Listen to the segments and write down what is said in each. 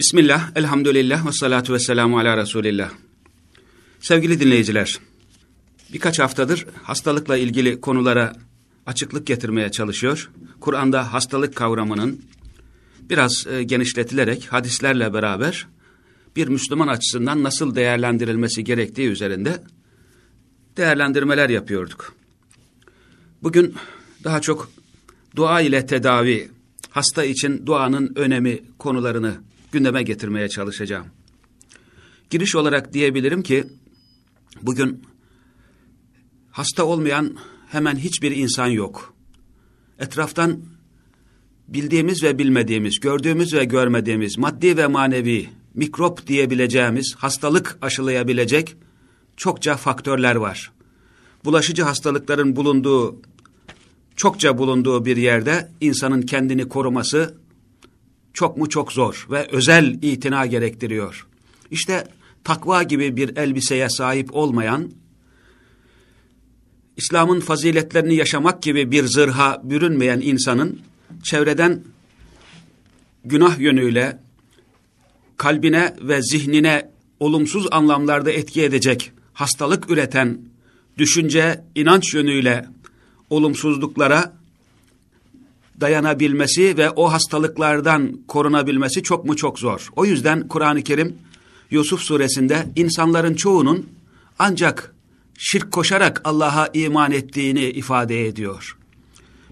Bismillah, elhamdülillah ve salatu ve selamu ala Resulillah. Sevgili dinleyiciler, birkaç haftadır hastalıkla ilgili konulara açıklık getirmeye çalışıyor. Kur'an'da hastalık kavramının biraz e, genişletilerek hadislerle beraber bir Müslüman açısından nasıl değerlendirilmesi gerektiği üzerinde değerlendirmeler yapıyorduk. Bugün daha çok dua ile tedavi, hasta için duanın önemi konularını gündeme getirmeye çalışacağım. Giriş olarak diyebilirim ki bugün hasta olmayan hemen hiçbir insan yok. Etraftan bildiğimiz ve bilmediğimiz, gördüğümüz ve görmediğimiz, maddi ve manevi, mikrop diyebileceğimiz, hastalık aşılayabilecek çokça faktörler var. Bulaşıcı hastalıkların bulunduğu, çokça bulunduğu bir yerde insanın kendini koruması çok mu çok zor ve özel itina gerektiriyor. İşte takva gibi bir elbiseye sahip olmayan, İslam'ın faziletlerini yaşamak gibi bir zırha bürünmeyen insanın çevreden günah yönüyle kalbine ve zihnine olumsuz anlamlarda etki edecek hastalık üreten düşünce, inanç yönüyle olumsuzluklara dayanabilmesi ve o hastalıklardan korunabilmesi çok mu çok zor. O yüzden Kur'an-ı Kerim Yusuf suresinde insanların çoğunun ancak şirk koşarak Allah'a iman ettiğini ifade ediyor.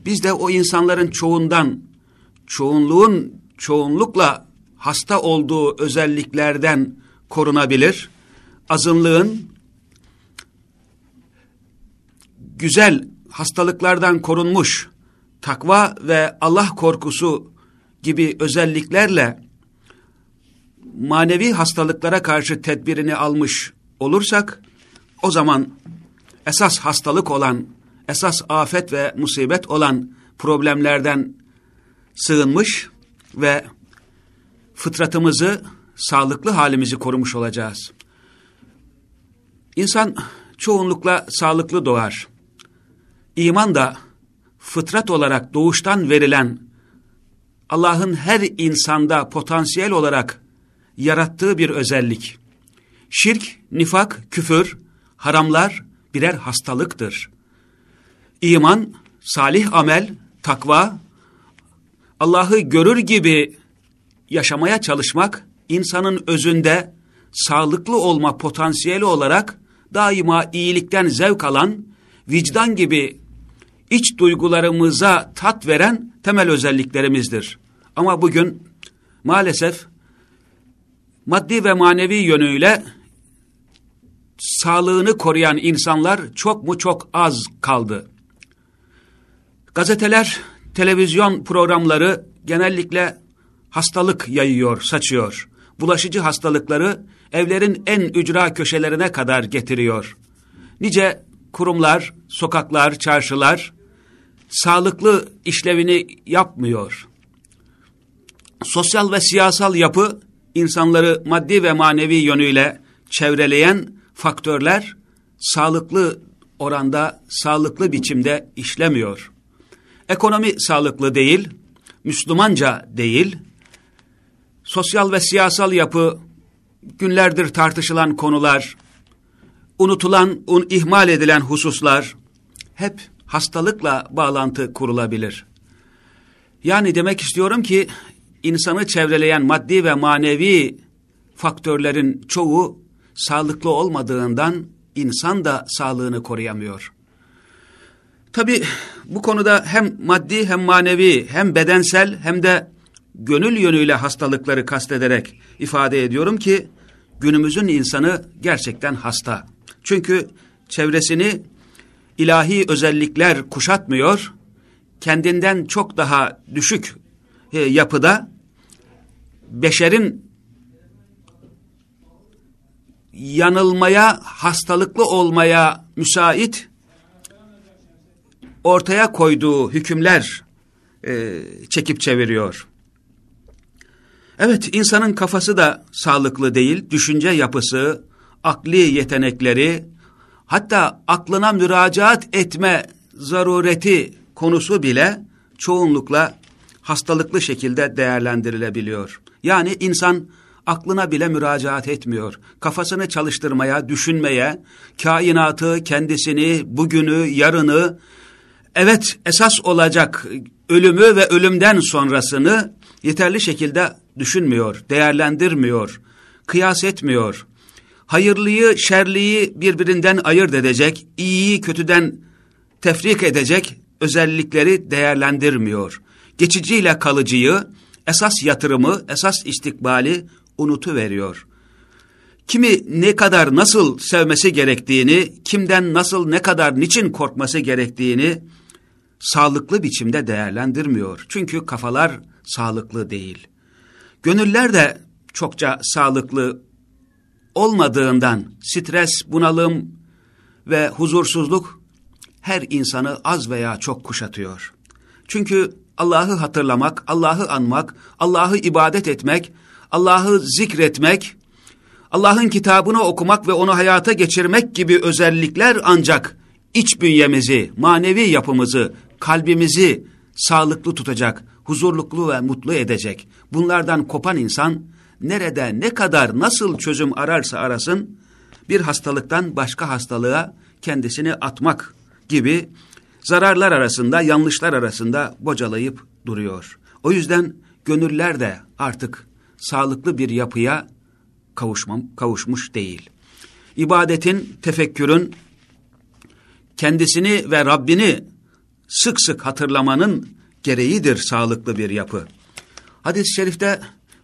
Biz de o insanların çoğundan, çoğunluğun çoğunlukla hasta olduğu özelliklerden korunabilir, azınlığın güzel hastalıklardan korunmuş, takva ve Allah korkusu gibi özelliklerle manevi hastalıklara karşı tedbirini almış olursak, o zaman esas hastalık olan, esas afet ve musibet olan problemlerden sığınmış ve fıtratımızı, sağlıklı halimizi korumuş olacağız. İnsan çoğunlukla sağlıklı doğar. İman da fıtrat olarak doğuştan verilen Allah'ın her insanda potansiyel olarak yarattığı bir özellik. Şirk, nifak, küfür, haramlar birer hastalıktır. İman, salih amel, takva, Allah'ı görür gibi yaşamaya çalışmak, insanın özünde sağlıklı olma potansiyeli olarak daima iyilikten zevk alan, vicdan gibi iç duygularımıza tat veren temel özelliklerimizdir. Ama bugün maalesef maddi ve manevi yönüyle sağlığını koruyan insanlar çok mu çok az kaldı. Gazeteler, televizyon programları genellikle hastalık yayıyor, saçıyor. Bulaşıcı hastalıkları evlerin en ücra köşelerine kadar getiriyor. Nice kurumlar, sokaklar, çarşılar sağlıklı işlevini yapmıyor. Sosyal ve siyasal yapı insanları maddi ve manevi yönüyle çevreleyen faktörler sağlıklı oranda, sağlıklı biçimde işlemiyor. Ekonomi sağlıklı değil, Müslümanca değil, sosyal ve siyasal yapı günlerdir tartışılan konular, unutulan, un, ihmal edilen hususlar hep hastalıkla bağlantı kurulabilir. Yani demek istiyorum ki insanı çevreleyen maddi ve manevi faktörlerin çoğu sağlıklı olmadığından insan da sağlığını koruyamıyor. Tabi bu konuda hem maddi hem manevi hem bedensel hem de gönül yönüyle hastalıkları kastederek ifade ediyorum ki günümüzün insanı gerçekten hasta. Çünkü çevresini ilahi özellikler kuşatmıyor, kendinden çok daha düşük e, yapıda beşerin yanılmaya, hastalıklı olmaya müsait ortaya koyduğu hükümler e, çekip çeviriyor. Evet, insanın kafası da sağlıklı değil, düşünce yapısı, akli yetenekleri, hatta aklına müracaat etme zarureti konusu bile çoğunlukla hastalıklı şekilde değerlendirilebiliyor. Yani insan aklına bile müracaat etmiyor. Kafasını çalıştırmaya, düşünmeye, kainatı, kendisini, bugünü, yarını, evet esas olacak ölümü ve ölümden sonrasını yeterli şekilde düşünmüyor, değerlendirmiyor, kıyas etmiyor. Hayırlıyı, şerliyi birbirinden ayırt edecek, iyiyi kötüden tefrik edecek özellikleri değerlendirmiyor. Geçiciyle kalıcıyı, esas yatırımı, esas istikbali unutu veriyor. Kimi ne kadar nasıl sevmesi gerektiğini, kimden nasıl ne kadar niçin korkması gerektiğini sağlıklı biçimde değerlendirmiyor. Çünkü kafalar sağlıklı değil. Gönüller de çokça sağlıklı olmadığından stres, bunalım ve huzursuzluk her insanı az veya çok kuşatıyor. Çünkü Allah'ı hatırlamak, Allah'ı anmak, Allah'ı ibadet etmek, Allah'ı zikretmek, Allah'ın kitabını okumak ve onu hayata geçirmek gibi özellikler ancak iç bünyemizi, manevi yapımızı, kalbimizi sağlıklı tutacak, huzurluklu ve mutlu edecek. Bunlardan kopan insan nerede, ne kadar, nasıl çözüm ararsa arasın, bir hastalıktan başka hastalığa kendisini atmak gibi zararlar arasında, yanlışlar arasında bocalayıp duruyor. O yüzden gönüller de artık sağlıklı bir yapıya kavuşmam, kavuşmuş değil. İbadetin, tefekkürün, kendisini ve Rabbini sık sık hatırlamanın gereğidir sağlıklı bir yapı. Hadis-i şerifte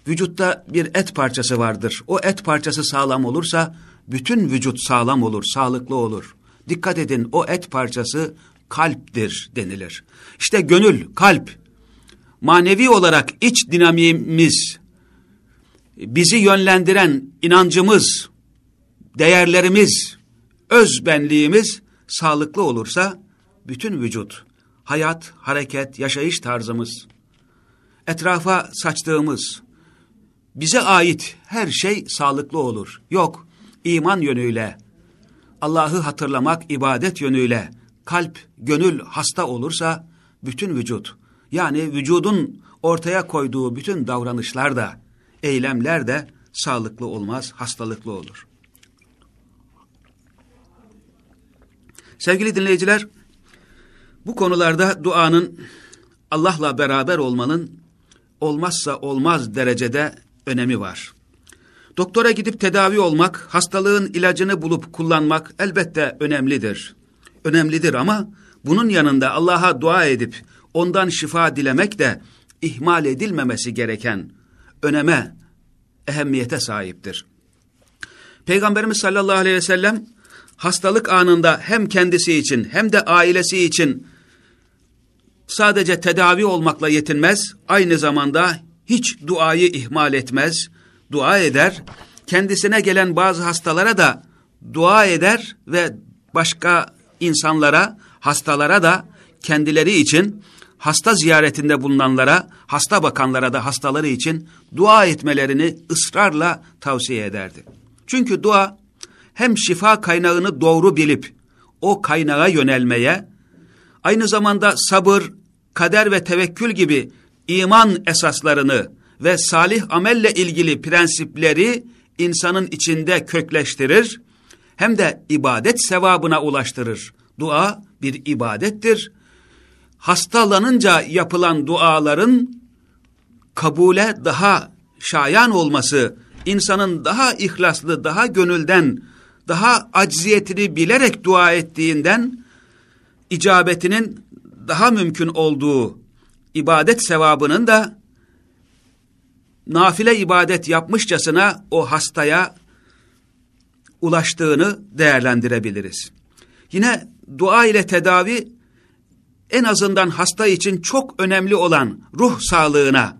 vücutta bir et parçası vardır. O et parçası sağlam olursa bütün vücut sağlam olur, sağlıklı olur. Dikkat edin o et parçası kalptir denilir. İşte gönül, kalp, manevi olarak iç dinamiğimiz, bizi yönlendiren inancımız, değerlerimiz, öz benliğimiz sağlıklı olursa bütün vücut, hayat, hareket, yaşayış tarzımız, etrafa saçtığımız, bize ait her şey sağlıklı olur. Yok, iman yönüyle, Allah'ı hatırlamak ibadet yönüyle, kalp, gönül hasta olursa bütün vücut, yani vücudun ortaya koyduğu bütün davranışlar da, eylemler de sağlıklı olmaz, hastalıklı olur. Sevgili dinleyiciler, bu konularda duanın Allah'la beraber olmanın olmazsa olmaz derecede önemi var. Doktora gidip tedavi olmak, hastalığın ilacını bulup kullanmak elbette önemlidir. Önemlidir ama bunun yanında Allah'a dua edip ondan şifa dilemek de ihmal edilmemesi gereken öneme, ehemmiyete sahiptir. Peygamberimiz sallallahu aleyhi ve sellem hastalık anında hem kendisi için hem de ailesi için sadece tedavi olmakla yetinmez, aynı zamanda hiç duayı ihmal etmez, dua eder, kendisine gelen bazı hastalara da dua eder ve başka insanlara, hastalara da kendileri için hasta ziyaretinde bulunanlara, hasta bakanlara da hastaları için dua etmelerini ısrarla tavsiye ederdi. Çünkü dua hem şifa kaynağını doğru bilip o kaynağa yönelmeye, aynı zamanda sabır, kader ve tevekkül gibi iman esaslarını ve salih amelle ilgili prensipleri insanın içinde kökleştirir, hem de ibadet sevabına ulaştırır. Dua bir ibadettir. Hastalanınca yapılan duaların kabule daha şayan olması, insanın daha ihlaslı, daha gönülden, daha acziyetini bilerek dua ettiğinden, icabetinin daha mümkün olduğu ibadet sevabının da nafile ibadet yapmışçasına o hastaya ulaştığını değerlendirebiliriz. Yine dua ile tedavi en azından hasta için çok önemli olan ruh sağlığına,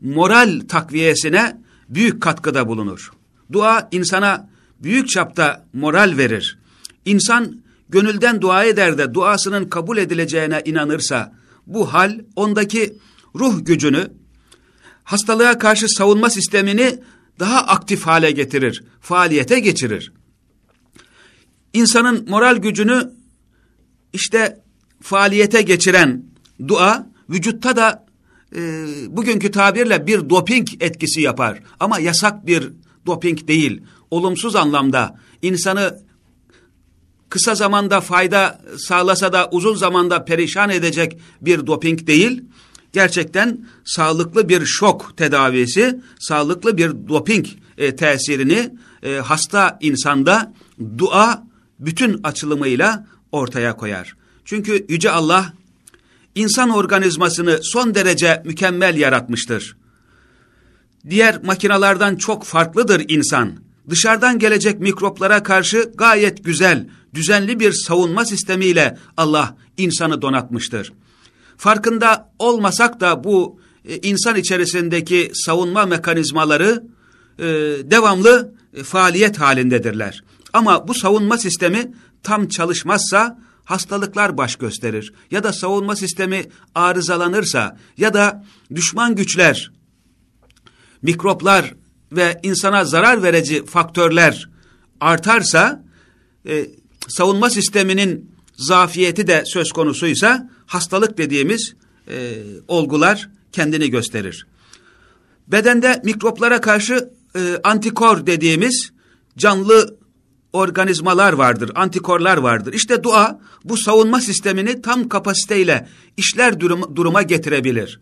moral takviyesine büyük katkıda bulunur. Dua insana büyük çapta moral verir. İnsan gönülden dua eder de duasının kabul edileceğine inanırsa bu hal ondaki ruh gücünü, hastalığa karşı savunma sistemini daha aktif hale getirir, faaliyete geçirir. İnsanın moral gücünü işte faaliyete geçiren dua, vücutta da e, bugünkü tabirle bir doping etkisi yapar. Ama yasak bir doping değil. Olumsuz anlamda insanı kısa zamanda fayda sağlasa da uzun zamanda perişan edecek bir doping değil. Gerçekten sağlıklı bir şok tedavisi, sağlıklı bir doping e, tesirini e, hasta insanda dua bütün açılımıyla ortaya koyar. Çünkü Yüce Allah insan organizmasını son derece mükemmel yaratmıştır. Diğer makinalardan çok farklıdır insan. Dışarıdan gelecek mikroplara karşı gayet güzel, düzenli bir savunma sistemiyle Allah insanı donatmıştır. Farkında olmasak da bu e, insan içerisindeki savunma mekanizmaları e, devamlı e, faaliyet halindedirler. Ama bu savunma sistemi tam çalışmazsa hastalıklar baş gösterir. Ya da savunma sistemi arızalanırsa ya da düşman güçler, mikroplar ve insana zarar verici faktörler artarsa e, savunma sisteminin zafiyeti de söz konusuysa hastalık dediğimiz e, olgular kendini gösterir. Bedende mikroplara karşı e, antikor dediğimiz canlı organizmalar vardır, antikorlar vardır. İşte dua bu savunma sistemini tam kapasiteyle işler durum, duruma getirebilir.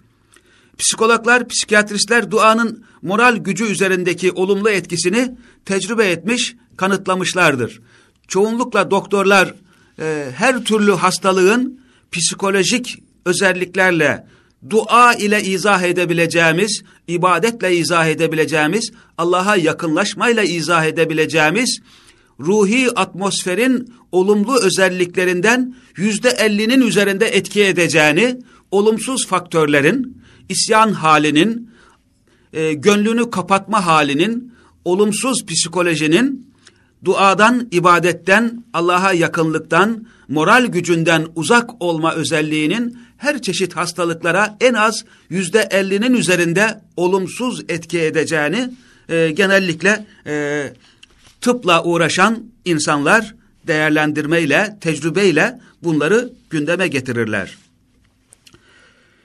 Psikologlar, psikiyatristler duanın moral gücü üzerindeki olumlu etkisini tecrübe etmiş, kanıtlamışlardır. Çoğunlukla doktorlar e, her türlü hastalığın psikolojik özelliklerle dua ile izah edebileceğimiz, ibadetle izah edebileceğimiz, Allah'a yakınlaşmayla izah edebileceğimiz ruhi atmosferin olumlu özelliklerinden yüzde ellinin üzerinde etki edeceğini, olumsuz faktörlerin, isyan halinin, e, gönlünü kapatma halinin, olumsuz psikolojinin, duadan, ibadetten, Allah'a yakınlıktan, moral gücünden uzak olma özelliğinin her çeşit hastalıklara en az yüzde ellinin üzerinde olumsuz etki edeceğini e, genellikle e, tıpla uğraşan insanlar değerlendirmeyle, tecrübeyle bunları gündeme getirirler.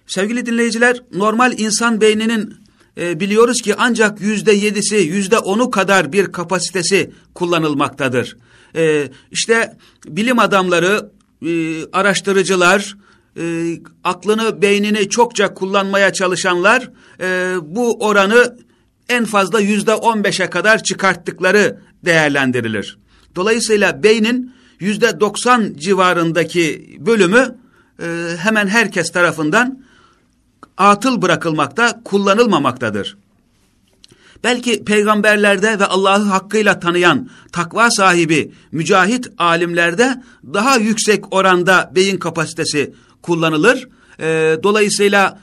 Sevgili dinleyiciler, normal insan beyninin e, biliyoruz ki ancak yüzde yedisi, yüzde onu kadar bir kapasitesi kullanılmaktadır. E, işte bilim adamları, e, araştırıcılar, e, aklını, beynini çokça kullanmaya çalışanlar e, bu oranı en fazla yüzde on beşe kadar çıkarttıkları değerlendirilir. Dolayısıyla beynin yüzde doksan civarındaki bölümü e, hemen herkes tarafından atıl bırakılmakta, kullanılmamaktadır. Belki peygamberlerde ve Allah'ı hakkıyla tanıyan takva sahibi mücahit alimlerde daha yüksek oranda beyin kapasitesi kullanılır. E, dolayısıyla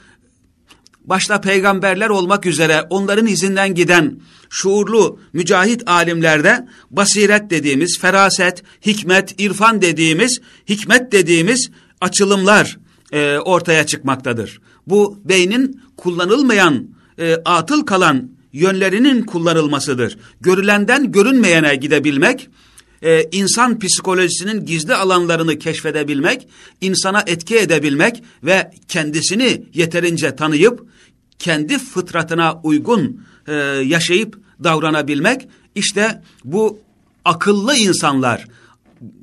başta peygamberler olmak üzere onların izinden giden şuurlu mücahit alimlerde basiret dediğimiz, feraset, hikmet, irfan dediğimiz, hikmet dediğimiz açılımlar e, ortaya çıkmaktadır. Bu beynin kullanılmayan, e, atıl kalan yönlerinin kullanılmasıdır. Görülenden görünmeyene gidebilmek, e, insan psikolojisinin gizli alanlarını keşfedebilmek, insana etki edebilmek ve kendisini yeterince tanıyıp, kendi fıtratına uygun e, yaşayıp davranabilmek, işte bu akıllı insanlar,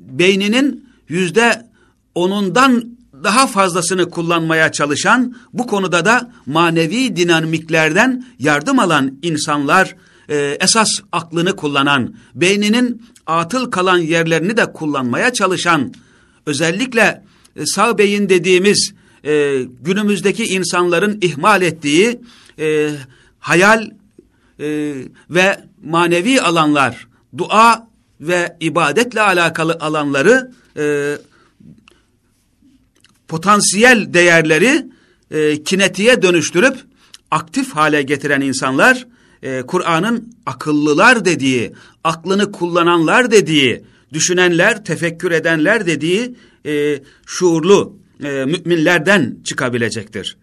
beyninin yüzde onundan daha fazlasını kullanmaya çalışan, bu konuda da manevi dinamiklerden yardım alan insanlar, e, esas aklını kullanan, beyninin atıl kalan yerlerini de kullanmaya çalışan, özellikle e, sağ beyin dediğimiz e, günümüzdeki insanların ihmal ettiği e, hayal e, ve manevi alanlar, dua ve ibadetle alakalı alanları e, potansiyel değerleri e, kinetiğe dönüştürüp aktif hale getiren insanlar e, Kur'an'ın akıllılar dediği, aklını kullananlar dediği, düşünenler, tefekkür edenler dediği e, şuurlu e, müminlerden çıkabilecektir.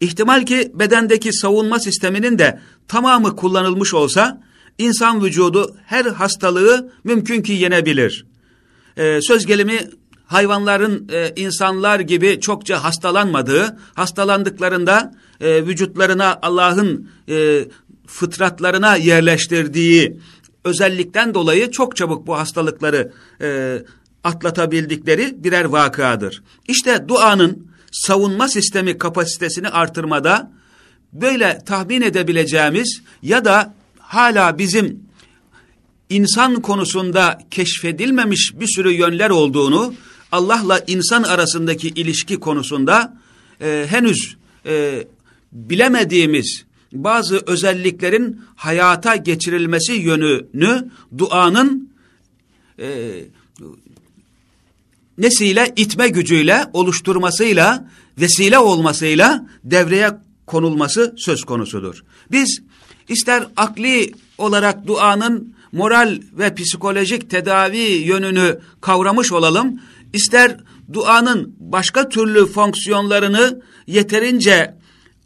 İhtimal ki bedendeki savunma sisteminin de tamamı kullanılmış olsa insan vücudu her hastalığı mümkün ki yenebilir. Ee, söz gelimi hayvanların e, insanlar gibi çokça hastalanmadığı, hastalandıklarında e, vücutlarına Allah'ın e, fıtratlarına yerleştirdiği özellikten dolayı çok çabuk bu hastalıkları e, atlatabildikleri birer vakadır. İşte duanın savunma sistemi kapasitesini artırmada böyle tahmin edebileceğimiz ya da hala bizim insan konusunda keşfedilmemiş bir sürü yönler olduğunu Allah'la insan arasındaki ilişki konusunda e, henüz e, bilemediğimiz bazı özelliklerin hayata geçirilmesi yönünü duanın e, nesiyle itme gücüyle oluşturmasıyla vesile olmasıyla devreye konulması söz konusudur. Biz ister akli olarak duanın moral ve psikolojik tedavi yönünü kavramış olalım, ister duanın başka türlü fonksiyonlarını yeterince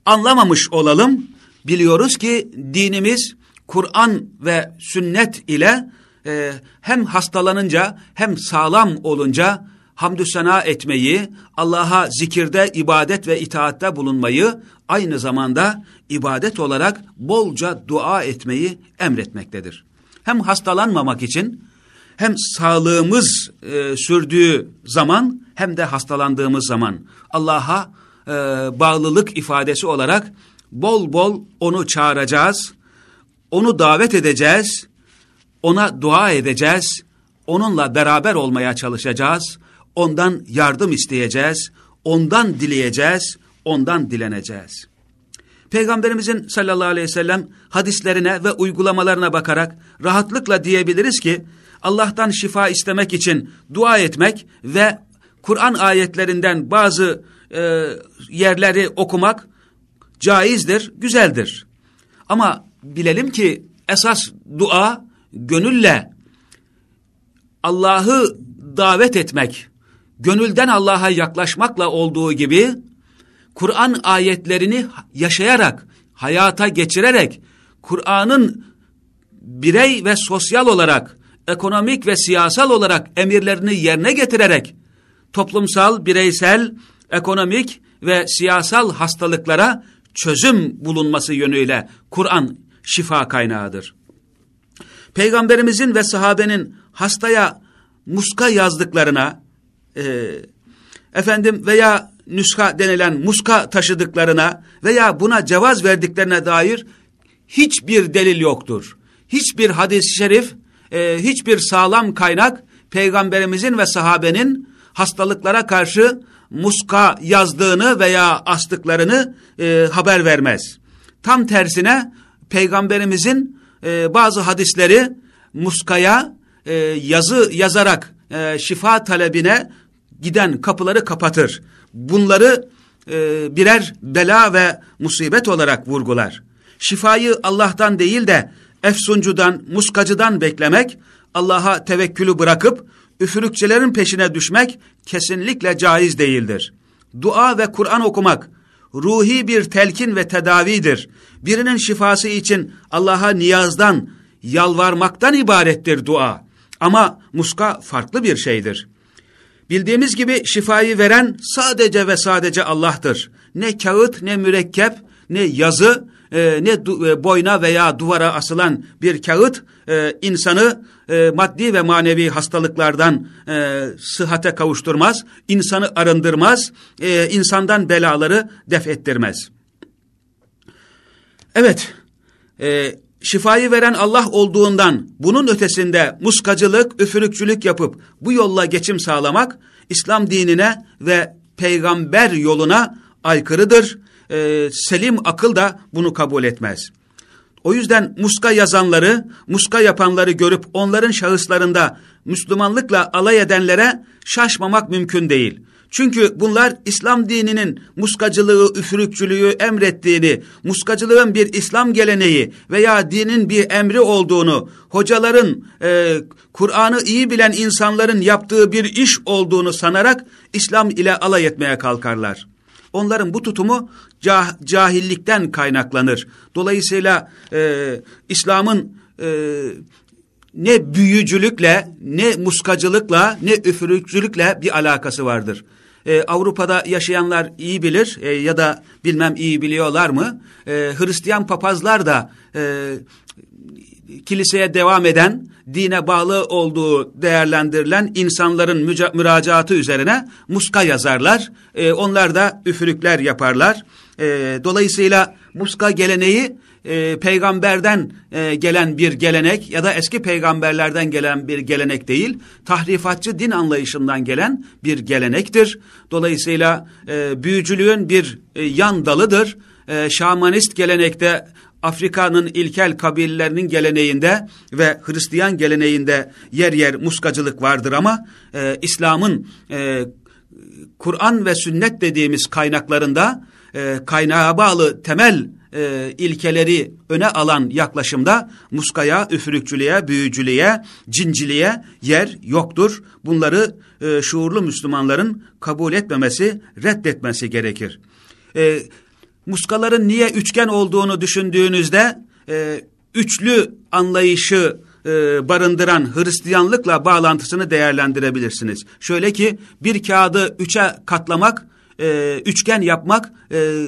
anlamamış olalım, biliyoruz ki dinimiz Kur'an ve sünnet ile e, hem hastalanınca hem sağlam olunca hamdü sena etmeyi, Allah'a zikirde, ibadet ve itaatte bulunmayı, aynı zamanda ibadet olarak bolca dua etmeyi emretmektedir. Hem hastalanmamak için, hem sağlığımız e, sürdüğü zaman, hem de hastalandığımız zaman Allah'a e, bağlılık ifadesi olarak bol bol onu çağıracağız, onu davet edeceğiz, ona dua edeceğiz, onunla beraber olmaya çalışacağız, ondan yardım isteyeceğiz, ondan dileyeceğiz, ondan dileneceğiz. Peygamberimizin sallallahu aleyhi ve sellem hadislerine ve uygulamalarına bakarak rahatlıkla diyebiliriz ki Allah'tan şifa istemek için dua etmek ve Kur'an ayetlerinden bazı e, yerleri okumak caizdir, güzeldir. Ama bilelim ki esas dua gönülle Allah'ı davet etmek, gönülden Allah'a yaklaşmakla olduğu gibi Kur'an ayetlerini yaşayarak, hayata geçirerek, Kur'an'ın birey ve sosyal olarak, ekonomik ve siyasal olarak emirlerini yerine getirerek, toplumsal, bireysel, ekonomik ve siyasal hastalıklara çözüm bulunması yönüyle Kur'an şifa kaynağıdır. Peygamberimizin ve sahabenin hastaya muska yazdıklarına, e, efendim veya nüska denilen muska taşıdıklarına veya buna cevaz verdiklerine dair hiçbir delil yoktur. Hiçbir hadis-i şerif, e, hiçbir sağlam kaynak peygamberimizin ve sahabenin hastalıklara karşı muska yazdığını veya astıklarını e, haber vermez. Tam tersine peygamberimizin e, bazı hadisleri muskaya e, yazı yazarak e, şifa talebine giden kapıları kapatır. Bunları e, birer bela ve musibet olarak vurgular. Şifayı Allah'tan değil de efsuncudan, muskacıdan beklemek, Allah'a tevekkülü bırakıp üfürükçelerin peşine düşmek kesinlikle caiz değildir. Dua ve Kur'an okumak ruhi bir telkin ve tedavidir. Birinin şifası için Allah'a niyazdan, yalvarmaktan ibarettir dua. Ama muska farklı bir şeydir. Bildiğimiz gibi şifayı veren sadece ve sadece Allah'tır. Ne kağıt, ne mürekkep, ne yazı, e, ne e, boyna veya duvara asılan bir kağıt e, insanı e, maddi ve manevi hastalıklardan e, sıhhate kavuşturmaz, insanı arındırmaz, e, insandan belaları def ettirmez. Evet, e, şifayı veren Allah olduğundan bunun ötesinde muskacılık, üfürükçülük yapıp bu yolla geçim sağlamak İslam dinine ve peygamber yoluna aykırıdır. Ee, selim akıl da bunu kabul etmez. O yüzden muska yazanları, muska yapanları görüp onların şahıslarında Müslümanlıkla alay edenlere şaşmamak mümkün değil. Çünkü bunlar İslam dininin muskacılığı, üfürükçülüğü emrettiğini, muskacılığın bir İslam geleneği veya dinin bir emri olduğunu, hocaların, e, Kur'an'ı iyi bilen insanların yaptığı bir iş olduğunu sanarak İslam ile alay etmeye kalkarlar. Onların bu tutumu cah cahillikten kaynaklanır. Dolayısıyla e, İslam'ın e, ne büyücülükle, ne muskacılıkla, ne üfürükçülükle bir alakası vardır. Ee, Avrupa'da yaşayanlar iyi bilir e, ya da bilmem iyi biliyorlar mı? E, Hristiyan papazlar da e, kiliseye devam eden, dine bağlı olduğu değerlendirilen insanların müracaatı üzerine muska yazarlar. E, onlar da üfürükler yaparlar. E, dolayısıyla muska geleneği e, peygamberden e, gelen bir gelenek ya da eski peygamberlerden gelen bir gelenek değil, tahrifatçı din anlayışından gelen bir gelenektir. Dolayısıyla e, büyücülüğün bir e, yan dalıdır. E, şamanist gelenekte Afrika'nın ilkel kabilelerinin geleneğinde ve Hristiyan geleneğinde yer yer muskacılık vardır ama e, İslam'ın e, Kur'an ve sünnet dediğimiz kaynaklarında e, kaynağa bağlı temel e, ilkeleri öne alan yaklaşımda muskaya, üfürükçülüğe, büyücülüğe, cinciliğe yer yoktur. Bunları e, şuurlu Müslümanların kabul etmemesi, reddetmesi gerekir. E, muskaların niye üçgen olduğunu düşündüğünüzde e, üçlü anlayışı e, barındıran Hristiyanlıkla bağlantısını değerlendirebilirsiniz. Şöyle ki bir kağıdı üçe katlamak, e, üçgen yapmak e,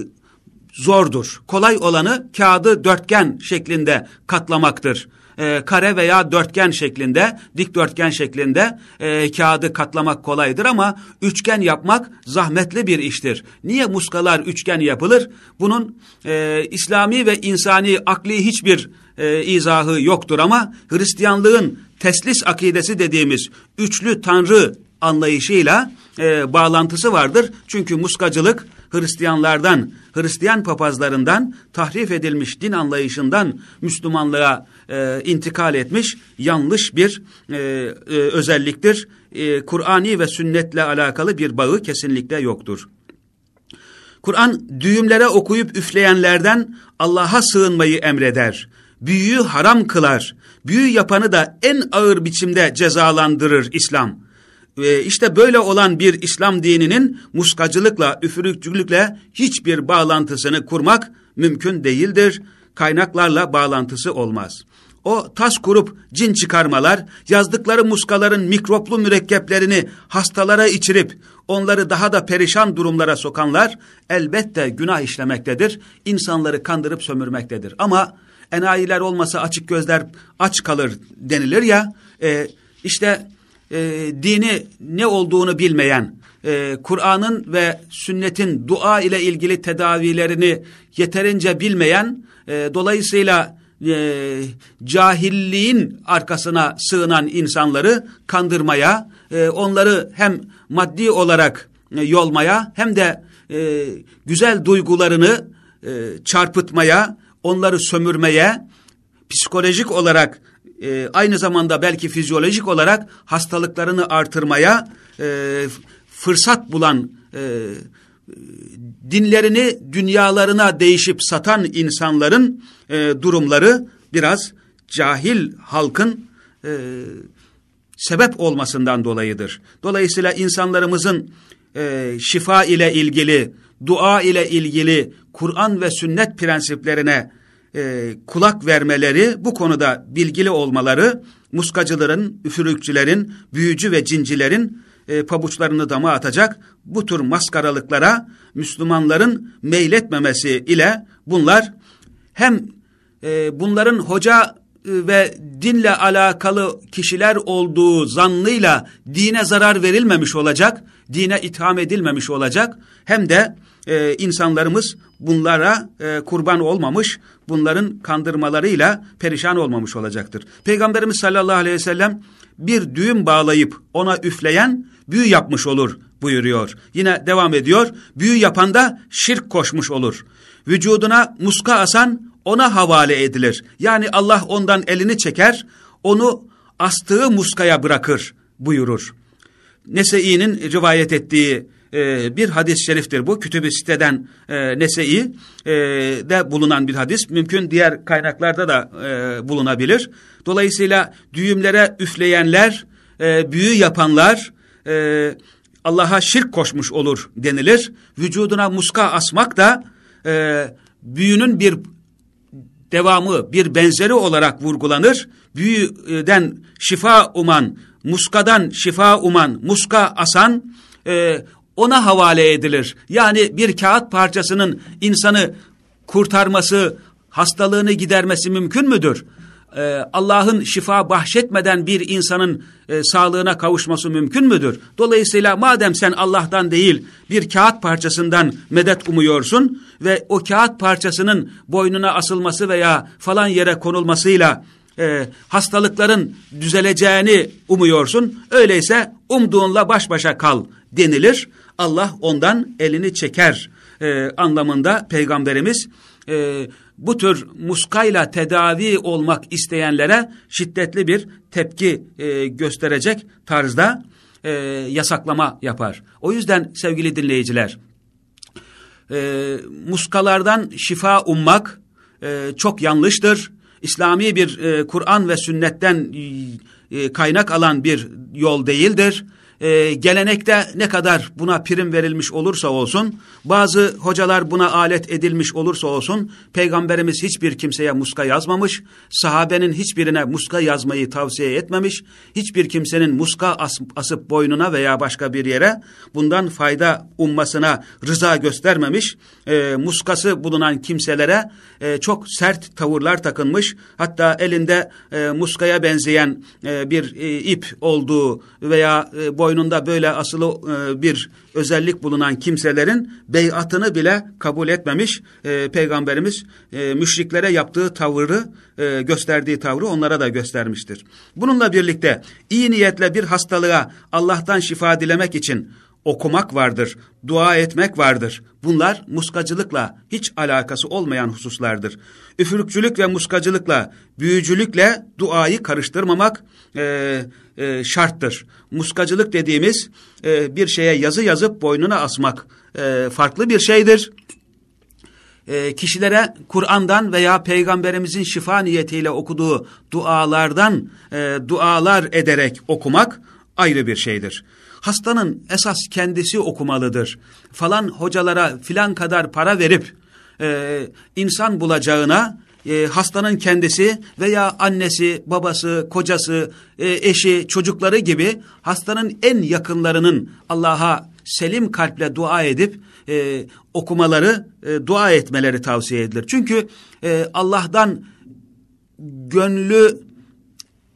zordur. Kolay olanı kağıdı dörtgen şeklinde katlamaktır. E, kare veya dörtgen şeklinde, dikdörtgen şeklinde e, kağıdı katlamak kolaydır ama üçgen yapmak zahmetli bir iştir. Niye muskalar üçgen yapılır? Bunun e, İslami ve insani akli hiçbir e, izahı yoktur ama Hristiyanlığın teslis akidesi dediğimiz üçlü tanrı anlayışıyla e, bağlantısı vardır. Çünkü muskacılık Hristiyanlardan, Hristiyan papazlarından tahrif edilmiş din anlayışından Müslümanlığa e, intikal etmiş yanlış bir e, e, özelliktir. E, Kur'ani ve sünnetle alakalı bir bağı kesinlikle yoktur. Kur'an düğümlere okuyup üfleyenlerden Allah'a sığınmayı emreder. Büyüyü haram kılar. Büyü yapanı da en ağır biçimde cezalandırır İslam e, işte böyle olan bir İslam dininin muskacılıkla, üfürükçülükle hiçbir bağlantısını kurmak mümkün değildir. Kaynaklarla bağlantısı olmaz. O tas kurup cin çıkarmalar, yazdıkları muskaların mikroplu mürekkeplerini hastalara içirip onları daha da perişan durumlara sokanlar elbette günah işlemektedir. İnsanları kandırıp sömürmektedir. Ama enayiler olmasa açık gözler aç kalır denilir ya, e, işte e, dini ne olduğunu bilmeyen, e, Kur'an'ın ve sünnetin dua ile ilgili tedavilerini yeterince bilmeyen, e, dolayısıyla e, cahilliğin arkasına sığınan insanları kandırmaya, e, onları hem maddi olarak e, yolmaya hem de e, güzel duygularını e, çarpıtmaya, onları sömürmeye, psikolojik olarak e, aynı zamanda belki fizyolojik olarak hastalıklarını artırmaya e, fırsat bulan e, dinlerini dünyalarına değişip satan insanların e, durumları biraz cahil halkın e, sebep olmasından dolayıdır. Dolayısıyla insanlarımızın e, şifa ile ilgili, dua ile ilgili Kur'an ve sünnet prensiplerine e, kulak vermeleri, bu konuda bilgili olmaları, muskacıların, üfürükçülerin, büyücü ve cincilerin e, pabuçlarını dama atacak bu tür maskaralıklara Müslümanların meyletmemesi ile bunlar hem e, bunların hoca e, ve dinle alakalı kişiler olduğu zannıyla dine zarar verilmemiş olacak, dine itham edilmemiş olacak, hem de e, insanlarımız bunlara e, kurban olmamış, bunların kandırmalarıyla perişan olmamış olacaktır. Peygamberimiz sallallahu aleyhi ve sellem bir düğüm bağlayıp ona üfleyen büyü yapmış olur buyuruyor. Yine devam ediyor, büyü yapan da şirk koşmuş olur. Vücuduna muska asan ona havale edilir. Yani Allah ondan elini çeker, onu astığı muskaya bırakır buyurur. Nese'i'nin rivayet ettiği e, bir hadis-i şeriftir bu. Kütüb-i siteden e, Nese'i e, de bulunan bir hadis. Mümkün diğer kaynaklarda da e, bulunabilir. Dolayısıyla düğümlere üfleyenler, e, büyü yapanlar e, Allah'a şirk koşmuş olur denilir. Vücuduna muska asmak da e, büyünün bir devamı bir benzeri olarak vurgulanır. Büyüden şifa uman, muskadan şifa uman, muska asan e, ona havale edilir. Yani bir kağıt parçasının insanı kurtarması, hastalığını gidermesi mümkün müdür? Ee, Allah'ın şifa bahşetmeden bir insanın e, sağlığına kavuşması mümkün müdür? Dolayısıyla madem sen Allah'tan değil bir kağıt parçasından medet umuyorsun ve o kağıt parçasının boynuna asılması veya falan yere konulmasıyla e, hastalıkların düzeleceğini umuyorsun. Öyleyse umduğunla baş başa kal denilir. Allah ondan elini çeker e, anlamında Peygamberimiz e, bu tür muskayla tedavi olmak isteyenlere şiddetli bir tepki e, gösterecek tarzda e, yasaklama yapar. O yüzden sevgili dinleyiciler, e, muskalardan şifa ummak e, çok yanlıştır. İslami bir e, Kur'an ve sünnetten e, kaynak alan bir yol değildir e, gelenekte ne kadar buna prim verilmiş olursa olsun, bazı hocalar buna alet edilmiş olursa olsun, Peygamberimiz hiçbir kimseye muska yazmamış, sahabenin hiçbirine muska yazmayı tavsiye etmemiş, hiçbir kimsenin muska as, asıp boynuna veya başka bir yere bundan fayda ummasına rıza göstermemiş, e, muskası bulunan kimselere e, çok sert tavırlar takınmış, hatta elinde e, muskaya benzeyen e, bir e, ip olduğu veya e, boynunda böyle asılı e, bir özellik bulunan kimselerin beyatını bile kabul etmemiş. E, Peygamberimiz e, müşriklere yaptığı tavrı, e, gösterdiği tavrı onlara da göstermiştir. Bununla birlikte iyi niyetle bir hastalığa Allah'tan şifa dilemek için okumak vardır, dua etmek vardır. Bunlar muskacılıkla hiç alakası olmayan hususlardır. Üfürükçülük ve muskacılıkla, büyücülükle duayı karıştırmamak e, e, şarttır. Muskacılık dediğimiz e, bir şeye yazı yazıp boynuna asmak e, farklı bir şeydir. E, kişilere Kur'an'dan veya Peygamberimizin şifa niyetiyle okuduğu dualardan e, dualar ederek okumak ayrı bir şeydir hastanın esas kendisi okumalıdır. Falan hocalara filan kadar para verip e, insan bulacağına e, hastanın kendisi veya annesi, babası, kocası, e, eşi, çocukları gibi hastanın en yakınlarının Allah'a selim kalple dua edip e, okumaları, e, dua etmeleri tavsiye edilir. Çünkü e, Allah'tan gönlü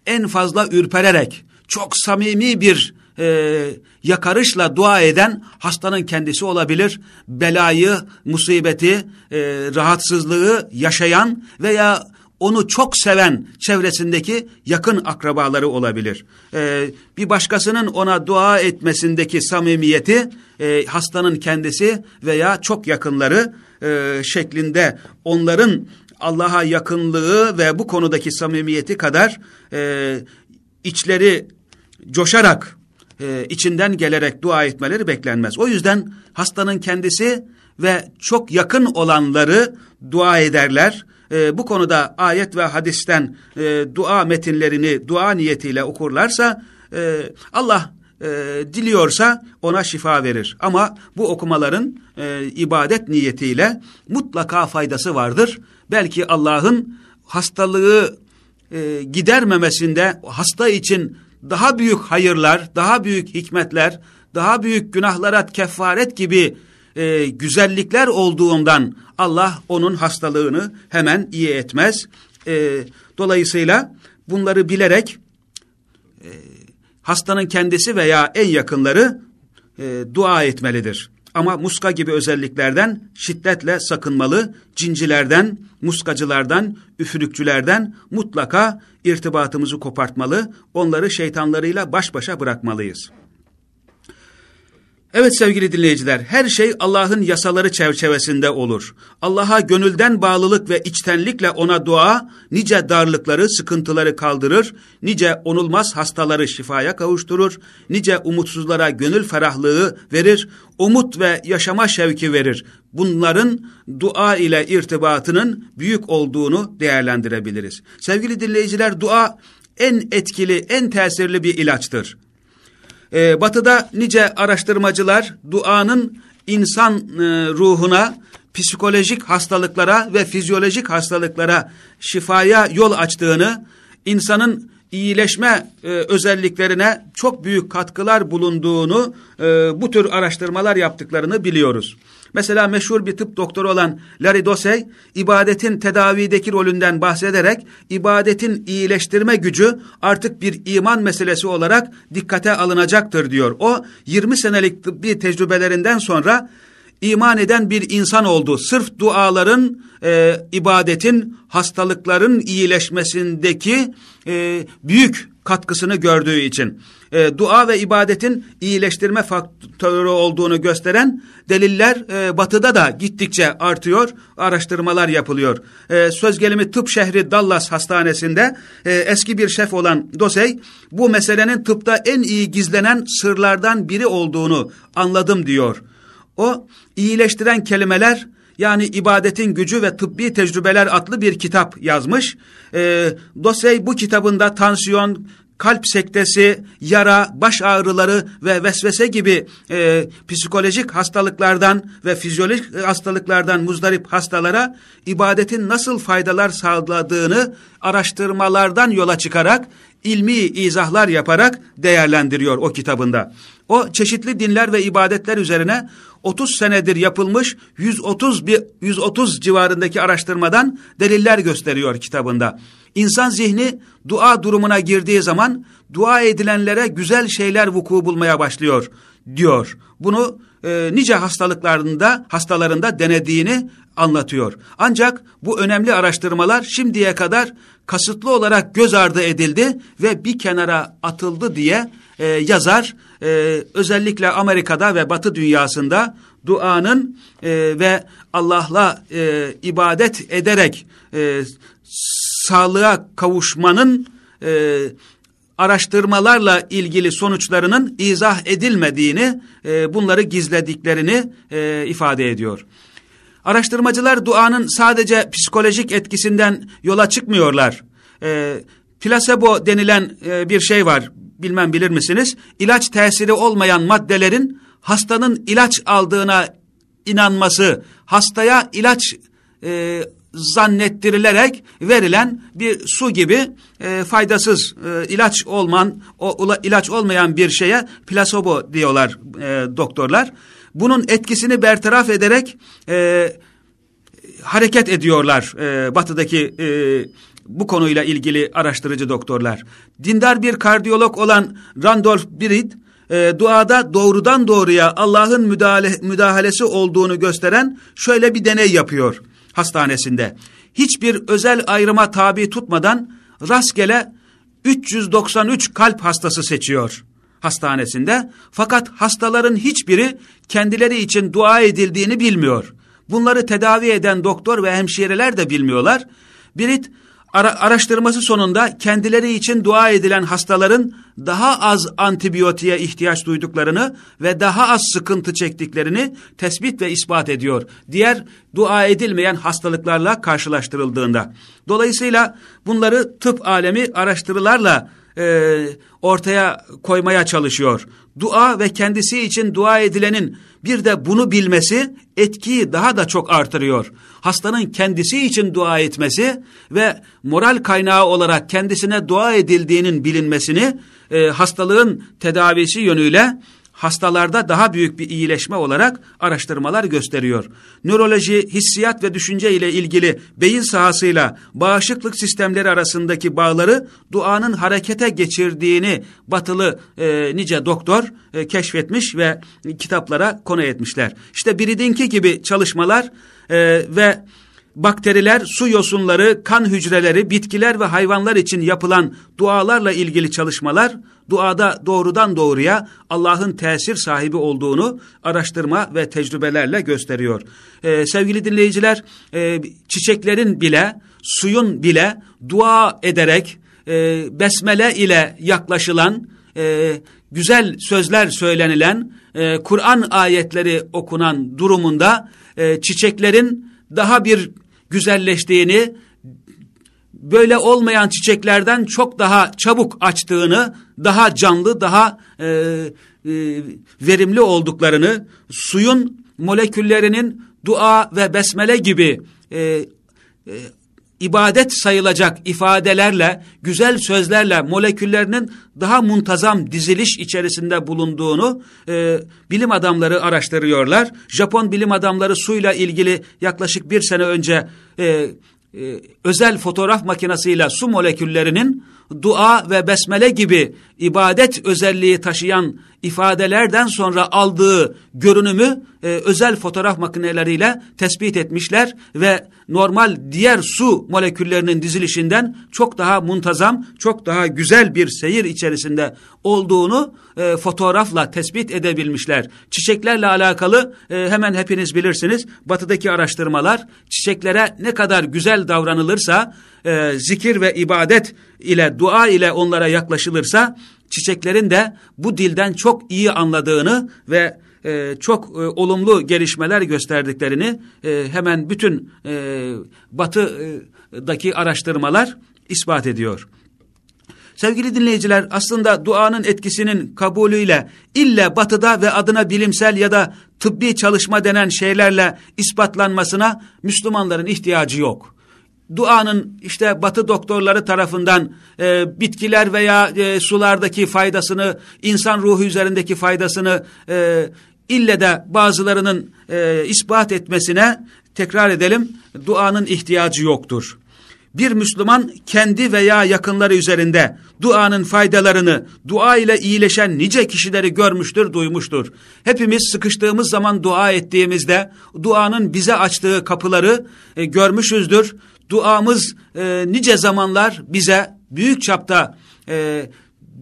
en fazla ürpererek çok samimi bir e, yakarışla dua eden hastanın kendisi olabilir. Belayı, musibeti, e, rahatsızlığı yaşayan veya onu çok seven çevresindeki yakın akrabaları olabilir. Ee, bir başkasının ona dua etmesindeki samimiyeti e, hastanın kendisi veya çok yakınları e, şeklinde onların Allah'a yakınlığı ve bu konudaki samimiyeti kadar e, içleri coşarak e, içinden gelerek dua etmeleri beklenmez. O yüzden hastanın kendisi ve çok yakın olanları dua ederler. E, bu konuda ayet ve hadisten e, dua metinlerini dua niyetiyle okurlarsa e, Allah e, diliyorsa ona şifa verir. Ama bu okumaların e, ibadet niyetiyle mutlaka faydası vardır. Belki Allah'ın hastalığı e, gidermemesinde hasta için daha büyük hayırlar, daha büyük hikmetler, daha büyük günahlara kefaret gibi e, güzellikler olduğundan Allah onun hastalığını hemen iyi etmez. E, dolayısıyla bunları bilerek e, hastanın kendisi veya en yakınları e, dua etmelidir. Ama muska gibi özelliklerden şiddetle sakınmalı, cincilerden, muskacılardan, üfürükçülerden mutlaka irtibatımızı kopartmalı, onları şeytanlarıyla baş başa bırakmalıyız. Evet sevgili dinleyiciler, her şey Allah'ın yasaları çerçevesinde olur. Allah'a gönülden bağlılık ve içtenlikle ona dua, nice darlıkları, sıkıntıları kaldırır, nice onulmaz hastaları şifaya kavuşturur, nice umutsuzlara gönül ferahlığı verir, umut ve yaşama şevki verir. Bunların dua ile irtibatının büyük olduğunu değerlendirebiliriz. Sevgili dinleyiciler, dua en etkili, en tesirli bir ilaçtır. Ee, batı'da nice araştırmacılar duanın insan e, ruhuna psikolojik hastalıklara ve fizyolojik hastalıklara şifaya yol açtığını, insanın iyileşme e, özelliklerine çok büyük katkılar bulunduğunu e, bu tür araştırmalar yaptıklarını biliyoruz. Mesela meşhur bir tıp doktoru olan Larry Dossey, ibadetin tedavideki rolünden bahsederek, ibadetin iyileştirme gücü artık bir iman meselesi olarak dikkate alınacaktır diyor. O 20 senelik tıbbi tecrübelerinden sonra iman eden bir insan oldu. Sırf duaların, e, ibadetin, hastalıkların iyileşmesindeki e, büyük katkısını gördüğü için e, dua ve ibadetin iyileştirme faktörü olduğunu gösteren deliller e, batıda da gittikçe artıyor, araştırmalar yapılıyor. E, söz gelimi tıp şehri Dallas Hastanesi'nde e, eski bir şef olan Dosey bu meselenin tıpta en iyi gizlenen sırlardan biri olduğunu anladım diyor. O iyileştiren kelimeler yani ibadetin gücü ve tıbbi tecrübeler adlı bir kitap yazmış. E, Dosey bu kitabında tansiyon, kalp sektesi, yara, baş ağrıları ve vesvese gibi e, psikolojik hastalıklardan ve fizyolojik hastalıklardan muzdarip hastalara ibadetin nasıl faydalar sağladığını araştırmalardan yola çıkarak ilmi izahlar yaparak değerlendiriyor o kitabında. O çeşitli dinler ve ibadetler üzerine 30 senedir yapılmış 130 bir 130 civarındaki araştırmadan deliller gösteriyor kitabında. İnsan zihni dua durumuna girdiği zaman dua edilenlere güzel şeyler vuku bulmaya başlıyor diyor. Bunu e, nice hastalıklarında hastalarında denediğini anlatıyor. Ancak bu önemli araştırmalar şimdiye kadar kasıtlı olarak göz ardı edildi ve bir kenara atıldı diye e, yazar e, özellikle Amerika'da ve Batı dünyasında duanın e, ve Allah'la e, ibadet ederek e, sağlığa kavuşmanın e, araştırmalarla ilgili sonuçlarının izah edilmediğini, e, bunları gizlediklerini e, ifade ediyor. Araştırmacılar duanın sadece psikolojik etkisinden yola çıkmıyorlar. E, plasebo denilen e, bir şey var, bilmem bilir misiniz? İlaç tesiri olmayan maddelerin hastanın ilaç aldığına inanması, hastaya ilaç e, zannettirilerek verilen bir su gibi e, faydasız e, ilaç olman o ilaç olmayan bir şeye plasebo diyorlar e, doktorlar. Bunun etkisini bertaraf ederek e, hareket ediyorlar e, batıdaki e, bu konuyla ilgili araştırıcı doktorlar. Dindar bir kardiyolog olan Randolph Birit e, duada doğrudan doğruya Allah'ın müdahale, müdahalesi olduğunu gösteren şöyle bir deney yapıyor hastanesinde. Hiçbir özel ayrıma tabi tutmadan rastgele 393 kalp hastası seçiyor hastanesinde. Fakat hastaların hiçbiri kendileri için dua edildiğini bilmiyor. Bunları tedavi eden doktor ve hemşireler de bilmiyorlar. Birit Ara, araştırması sonunda kendileri için dua edilen hastaların daha az antibiyotiğe ihtiyaç duyduklarını ve daha az sıkıntı çektiklerini tespit ve ispat ediyor. Diğer dua edilmeyen hastalıklarla karşılaştırıldığında. Dolayısıyla bunları tıp alemi araştırılarla e, ortaya koymaya çalışıyor. Dua ve kendisi için dua edilenin bir de bunu bilmesi etkiyi daha da çok artırıyor. Hastanın kendisi için dua etmesi ve moral kaynağı olarak kendisine dua edildiğinin bilinmesini e, hastalığın tedavisi yönüyle hastalarda daha büyük bir iyileşme olarak araştırmalar gösteriyor. Nöroloji, hissiyat ve düşünce ile ilgili beyin sahasıyla bağışıklık sistemleri arasındaki bağları duanın harekete geçirdiğini batılı e, nice doktor e, keşfetmiş ve kitaplara konu etmişler. İşte Biridinki gibi çalışmalar e, ve bakteriler, su yosunları, kan hücreleri, bitkiler ve hayvanlar için yapılan dualarla ilgili çalışmalar duada doğrudan doğruya Allah'ın tesir sahibi olduğunu araştırma ve tecrübelerle gösteriyor. Ee, sevgili dinleyiciler, e, çiçeklerin bile, suyun bile dua ederek, e, besmele ile yaklaşılan, e, güzel sözler söylenilen, e, Kur'an ayetleri okunan durumunda e, çiçeklerin daha bir güzelleştiğini, böyle olmayan çiçeklerden çok daha çabuk açtığını, daha canlı, daha e, e, verimli olduklarını, suyun moleküllerinin dua ve besmele gibi e, e, ibadet sayılacak ifadelerle, güzel sözlerle moleküllerinin daha muntazam diziliş içerisinde bulunduğunu e, bilim adamları araştırıyorlar. Japon bilim adamları suyla ilgili yaklaşık bir sene önce e, e, özel fotoğraf makinesiyle su moleküllerinin dua ve besmele gibi ibadet özelliği taşıyan ifadelerden sonra aldığı görünümü e, özel fotoğraf makineleriyle tespit etmişler ve normal diğer su moleküllerinin dizilişinden çok daha muntazam, çok daha güzel bir seyir içerisinde olduğunu e, fotoğrafla tespit edebilmişler. Çiçeklerle alakalı e, hemen hepiniz bilirsiniz batıdaki araştırmalar çiçeklere ne kadar güzel davranılırsa e, zikir ve ibadet ile dua ile onlara yaklaşılırsa çiçeklerin de bu dilden çok iyi anladığını ve e, çok e, olumlu gelişmeler gösterdiklerini e, hemen bütün e, batıdaki araştırmalar ispat ediyor. Sevgili dinleyiciler aslında duanın etkisinin kabulüyle ille batıda ve adına bilimsel ya da tıbbi çalışma denen şeylerle ispatlanmasına Müslümanların ihtiyacı yok duanın işte batı doktorları tarafından e, bitkiler veya e, sulardaki faydasını, insan ruhu üzerindeki faydasını e, ille de bazılarının e, ispat etmesine tekrar edelim duanın ihtiyacı yoktur. Bir Müslüman kendi veya yakınları üzerinde duanın faydalarını, dua ile iyileşen nice kişileri görmüştür, duymuştur. Hepimiz sıkıştığımız zaman dua ettiğimizde duanın bize açtığı kapıları e, görmüşüzdür duamız e, nice zamanlar bize büyük çapta e,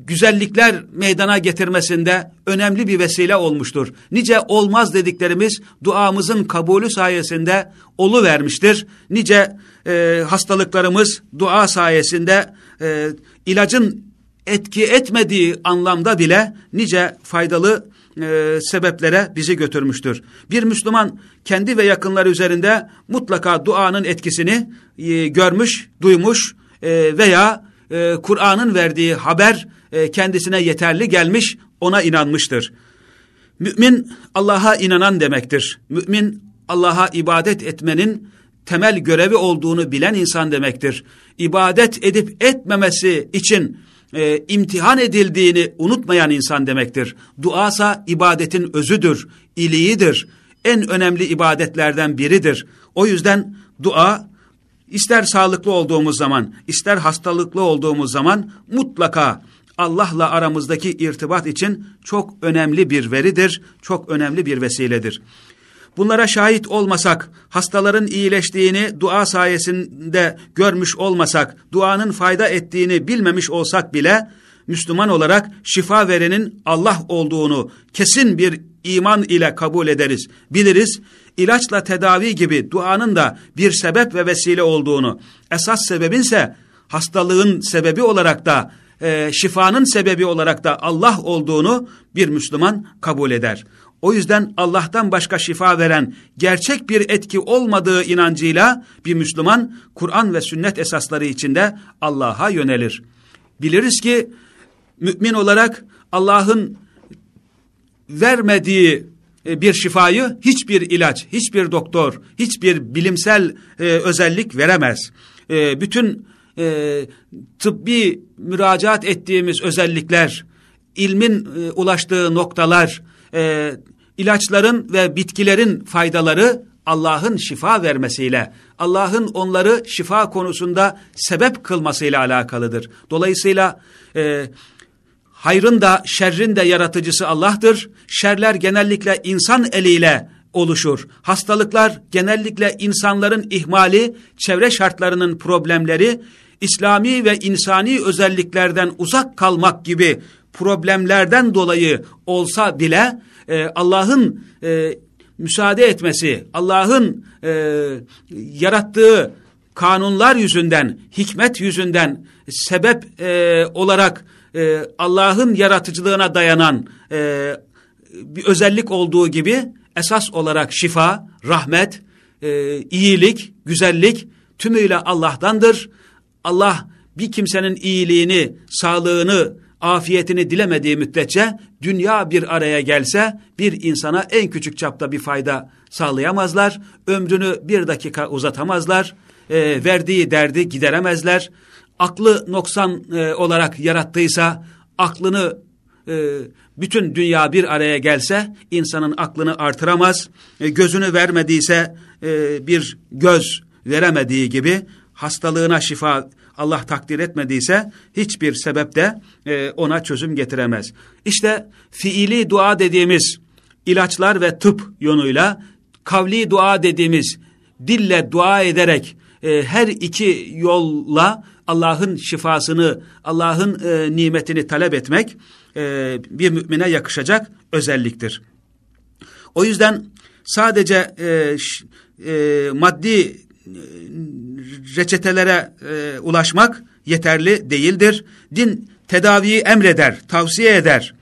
güzellikler meydana getirmesinde önemli bir vesile olmuştur. Nice olmaz dediklerimiz duamızın kabulü sayesinde olu vermiştir. Nice e, hastalıklarımız dua sayesinde e, ilacın etki etmediği anlamda bile nice faydalı e, sebeplere bizi götürmüştür. Bir Müslüman kendi ve yakınları üzerinde mutlaka duanın etkisini e, görmüş, duymuş e, veya e, Kur'an'ın verdiği haber e, kendisine yeterli gelmiş, ona inanmıştır. Mümin Allah'a inanan demektir. Mümin Allah'a ibadet etmenin temel görevi olduğunu bilen insan demektir. İbadet edip etmemesi için e, imtihan edildiğini unutmayan insan demektir. Duasa ibadetin özüdür, iliğidir. En önemli ibadetlerden biridir. O yüzden dua ister sağlıklı olduğumuz zaman, ister hastalıklı olduğumuz zaman mutlaka Allah'la aramızdaki irtibat için çok önemli bir veridir, çok önemli bir vesiledir. Bunlara şahit olmasak, hastaların iyileştiğini dua sayesinde görmüş olmasak, duanın fayda ettiğini bilmemiş olsak bile, Müslüman olarak şifa verenin Allah olduğunu kesin bir iman ile kabul ederiz. Biliriz, ilaçla tedavi gibi duanın da bir sebep ve vesile olduğunu, esas sebebinse hastalığın sebebi olarak da, e, şifanın sebebi olarak da Allah olduğunu bir Müslüman kabul eder. O yüzden Allah'tan başka şifa veren gerçek bir etki olmadığı inancıyla bir Müslüman Kur'an ve sünnet esasları içinde Allah'a yönelir. Biliriz ki mümin olarak Allah'ın vermediği e, bir şifayı hiçbir ilaç, hiçbir doktor, hiçbir bilimsel e, özellik veremez. E, bütün e, tıbbi müracaat ettiğimiz özellikler, ilmin e, ulaştığı noktalar, e, ilaçların ve bitkilerin faydaları Allah'ın şifa vermesiyle, Allah'ın onları şifa konusunda sebep kılmasıyla alakalıdır. Dolayısıyla e, hayrın da şerrin de yaratıcısı Allah'tır. Şerler genellikle insan eliyle oluşur. Hastalıklar genellikle insanların ihmali, çevre şartlarının problemleri, İslami ve insani özelliklerden uzak kalmak gibi problemlerden dolayı olsa bile e, Allah'ın e, müsaade etmesi, Allah'ın e, yarattığı kanunlar yüzünden, hikmet yüzünden sebep e, olarak e, Allah'ın yaratıcılığına dayanan e, bir özellik olduğu gibi esas olarak şifa, rahmet, e, iyilik, güzellik tümüyle Allah'tandır. Allah bir kimsenin iyiliğini, sağlığını afiyetini dilemediği müddetçe dünya bir araya gelse bir insana en küçük çapta bir fayda sağlayamazlar. Ömrünü bir dakika uzatamazlar. E, verdiği derdi gideremezler. Aklı noksan e, olarak yarattıysa aklını e, bütün dünya bir araya gelse insanın aklını artıramaz. E, gözünü vermediyse e, bir göz veremediği gibi hastalığına şifa Allah takdir etmediyse hiçbir sebep de e, ona çözüm getiremez. İşte fiili dua dediğimiz ilaçlar ve tıp yönüyle kavli dua dediğimiz dille dua ederek e, her iki yolla Allah'ın şifasını, Allah'ın e, nimetini talep etmek e, bir mümine yakışacak özelliktir. O yüzden sadece e, e, maddi reçetelere e, ulaşmak yeterli değildir. Din tedaviyi emreder, tavsiye eder,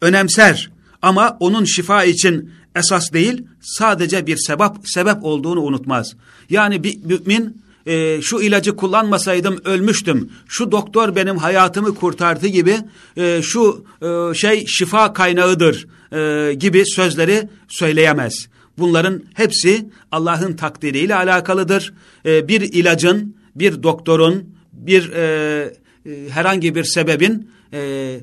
önemser ama onun şifa için esas değil sadece bir sebep sebep olduğunu unutmaz. Yani bir mümin e, şu ilacı kullanmasaydım ölmüştüm, şu doktor benim hayatımı kurtardı gibi e, şu e, şey şifa kaynağıdır e, gibi sözleri söyleyemez. Bunların hepsi Allah'ın takdiriyle alakalıdır. E, bir ilacın, bir doktorun, bir e, e, herhangi bir sebebin e, e,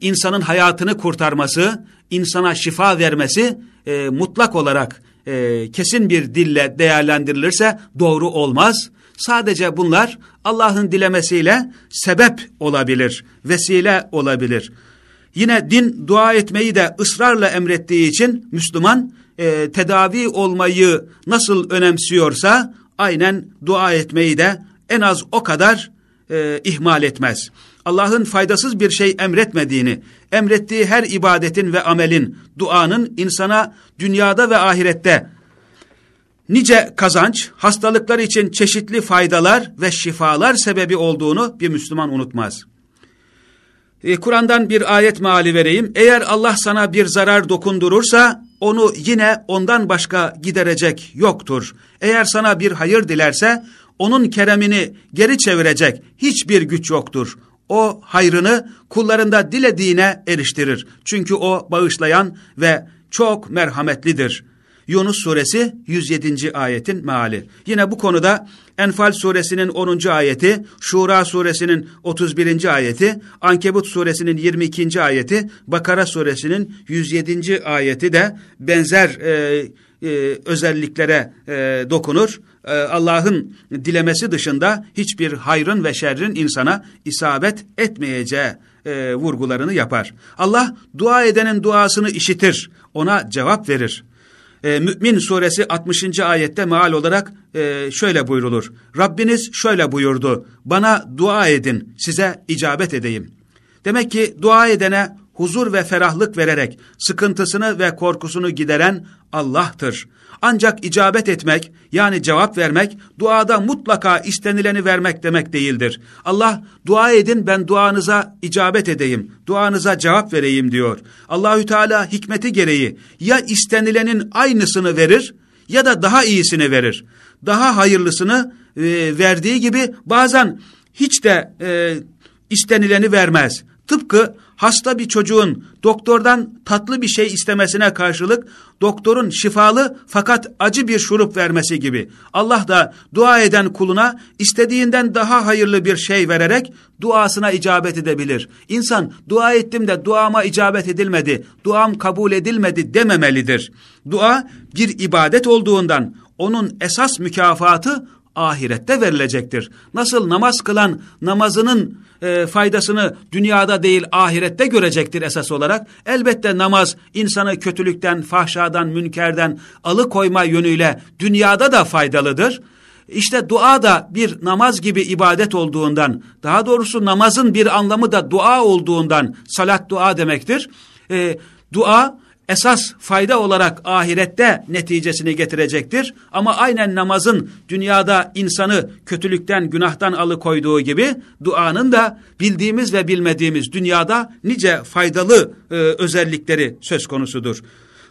insanın hayatını kurtarması, insana şifa vermesi e, mutlak olarak e, kesin bir dille değerlendirilirse doğru olmaz. Sadece bunlar Allah'ın dilemesiyle sebep olabilir, vesile olabilir. Yine din dua etmeyi de ısrarla emrettiği için Müslüman e, tedavi olmayı nasıl önemsiyorsa aynen dua etmeyi de en az o kadar e, ihmal etmez. Allah'ın faydasız bir şey emretmediğini, emrettiği her ibadetin ve amelin, duanın insana dünyada ve ahirette nice kazanç, hastalıklar için çeşitli faydalar ve şifalar sebebi olduğunu bir Müslüman unutmaz. E, Kur'an'dan bir ayet meali vereyim. Eğer Allah sana bir zarar dokundurursa onu yine ondan başka giderecek yoktur. Eğer sana bir hayır dilerse onun keremini geri çevirecek hiçbir güç yoktur. O hayrını kullarında dilediğine eriştirir. Çünkü o bağışlayan ve çok merhametlidir.'' Yunus suresi 107. ayetin meali. Yine bu konuda Enfal suresinin 10. ayeti, Şura suresinin 31. ayeti, Ankebut suresinin 22. ayeti, Bakara suresinin 107. ayeti de benzer e, e, özelliklere e, dokunur. E, Allah'ın dilemesi dışında hiçbir hayrın ve şerrin insana isabet etmeyeceği e, vurgularını yapar. Allah dua edenin duasını işitir, ona cevap verir e, Mü'min suresi 60. ayette meal olarak e, şöyle buyrulur. Rabbiniz şöyle buyurdu. Bana dua edin size icabet edeyim. Demek ki dua edene huzur ve ferahlık vererek sıkıntısını ve korkusunu gideren Allah'tır. Ancak icabet etmek yani cevap vermek duada mutlaka istenileni vermek demek değildir. Allah dua edin ben duanıza icabet edeyim, duanıza cevap vereyim diyor. Allahü Teala hikmeti gereği ya istenilenin aynısını verir ya da daha iyisini verir. Daha hayırlısını e, verdiği gibi bazen hiç de e, istenileni vermez. Tıpkı hasta bir çocuğun doktordan tatlı bir şey istemesine karşılık doktorun şifalı fakat acı bir şurup vermesi gibi. Allah da dua eden kuluna istediğinden daha hayırlı bir şey vererek duasına icabet edebilir. İnsan dua ettim de duama icabet edilmedi, duam kabul edilmedi dememelidir. Dua bir ibadet olduğundan onun esas mükafatı ahirette verilecektir. Nasıl namaz kılan namazının e, faydasını dünyada değil ahirette görecektir esas olarak. Elbette namaz insanı kötülükten, fahşadan, münkerden alıkoyma yönüyle dünyada da faydalıdır. İşte dua da bir namaz gibi ibadet olduğundan, daha doğrusu namazın bir anlamı da dua olduğundan, salat dua demektir. E, dua esas fayda olarak ahirette neticesini getirecektir. Ama aynen namazın dünyada insanı kötülükten, günahtan alıkoyduğu gibi duanın da bildiğimiz ve bilmediğimiz dünyada nice faydalı e, özellikleri söz konusudur.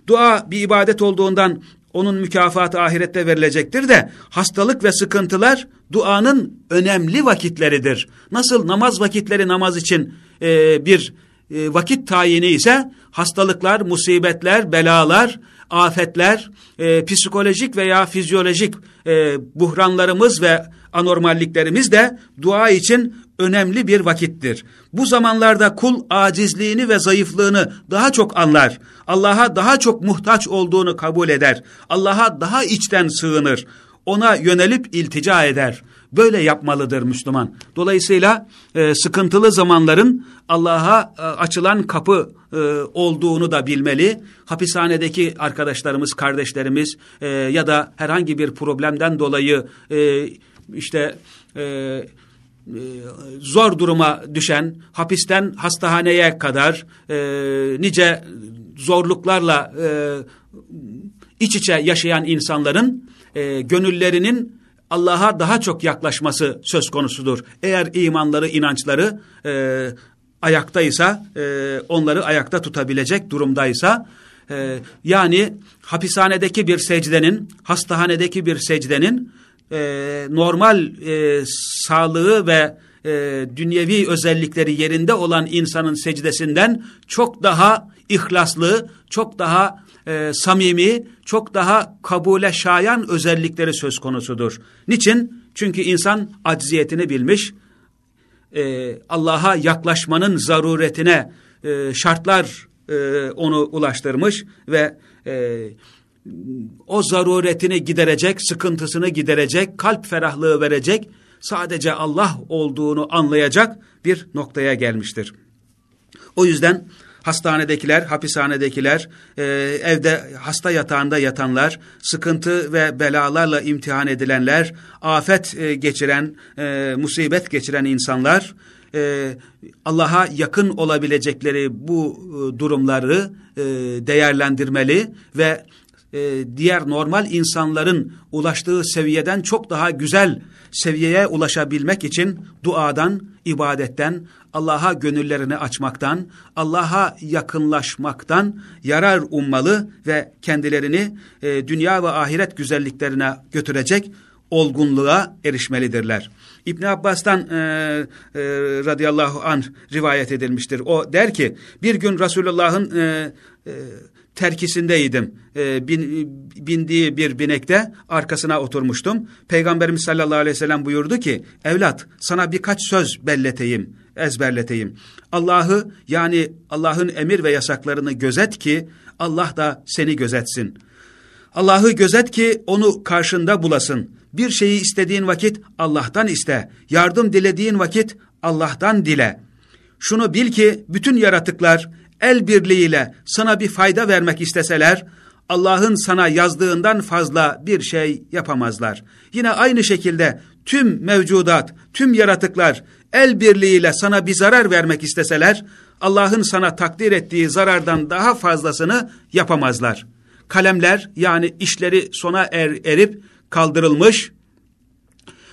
Dua bir ibadet olduğundan onun mükafatı ahirette verilecektir de hastalık ve sıkıntılar duanın önemli vakitleridir. Nasıl namaz vakitleri namaz için e, bir e, vakit tayini ise hastalıklar, musibetler, belalar, afetler, e, psikolojik veya fizyolojik e, buhranlarımız ve anormalliklerimiz de dua için önemli bir vakittir. Bu zamanlarda kul acizliğini ve zayıflığını daha çok anlar. Allah'a daha çok muhtaç olduğunu kabul eder. Allah'a daha içten sığınır. Ona yönelip iltica eder. Böyle yapmalıdır Müslüman. Dolayısıyla e, sıkıntılı zamanların Allah'a e, açılan kapı e, olduğunu da bilmeli. Hapishanedeki arkadaşlarımız, kardeşlerimiz e, ya da herhangi bir problemden dolayı e, işte e, e, zor duruma düşen, hapisten hastahaneye kadar e, nice zorluklarla e, iç içe yaşayan insanların e, gönüllerinin Allah'a daha çok yaklaşması söz konusudur. Eğer imanları, inançları e, ayaktaysa, e, onları ayakta tutabilecek durumdaysa, e, yani hapishanedeki bir secdenin, hastahanedeki bir secdenin, e, normal e, sağlığı ve e, dünyevi özellikleri yerinde olan insanın secdesinden çok daha ihlaslı, çok daha e, samimi, çok daha kabule şayan özellikleri söz konusudur. Niçin? Çünkü insan acziyetini bilmiş, e, Allah'a yaklaşmanın zaruretine e, şartlar e, onu ulaştırmış ve e, o zaruretini giderecek, sıkıntısını giderecek, kalp ferahlığı verecek, sadece Allah olduğunu anlayacak bir noktaya gelmiştir. O yüzden hastanedekiler, hapishanedekiler, e, evde hasta yatağında yatanlar, sıkıntı ve belalarla imtihan edilenler, afet e, geçiren, e, musibet geçiren insanlar, e, Allah'a yakın olabilecekleri bu e, durumları e, değerlendirmeli ve e, diğer normal insanların ulaştığı seviyeden çok daha güzel seviyeye ulaşabilmek için duadan, ibadetten, Allah'a gönüllerini açmaktan, Allah'a yakınlaşmaktan yarar ummalı ve kendilerini e, dünya ve ahiret güzelliklerine götürecek olgunluğa erişmelidirler. İbn Abbas'tan e, e, radıyallahu anh rivayet edilmiştir. O der ki bir gün Resulullah'ın e, e, terkisindeydim. E, bin, bindiği bir binekte arkasına oturmuştum. Peygamberimiz sallallahu aleyhi ve sellem buyurdu ki evlat sana birkaç söz belleteyim, ezberleteyim. Allah'ı yani Allah'ın emir ve yasaklarını gözet ki Allah da seni gözetsin. Allah'ı gözet ki onu karşında bulasın. Bir şeyi istediğin vakit Allah'tan iste. Yardım dilediğin vakit Allah'tan dile. Şunu bil ki bütün yaratıklar el birliğiyle sana bir fayda vermek isteseler, Allah'ın sana yazdığından fazla bir şey yapamazlar. Yine aynı şekilde tüm mevcudat, tüm yaratıklar el birliğiyle sana bir zarar vermek isteseler, Allah'ın sana takdir ettiği zarardan daha fazlasını yapamazlar. Kalemler yani işleri sona er, erip kaldırılmış,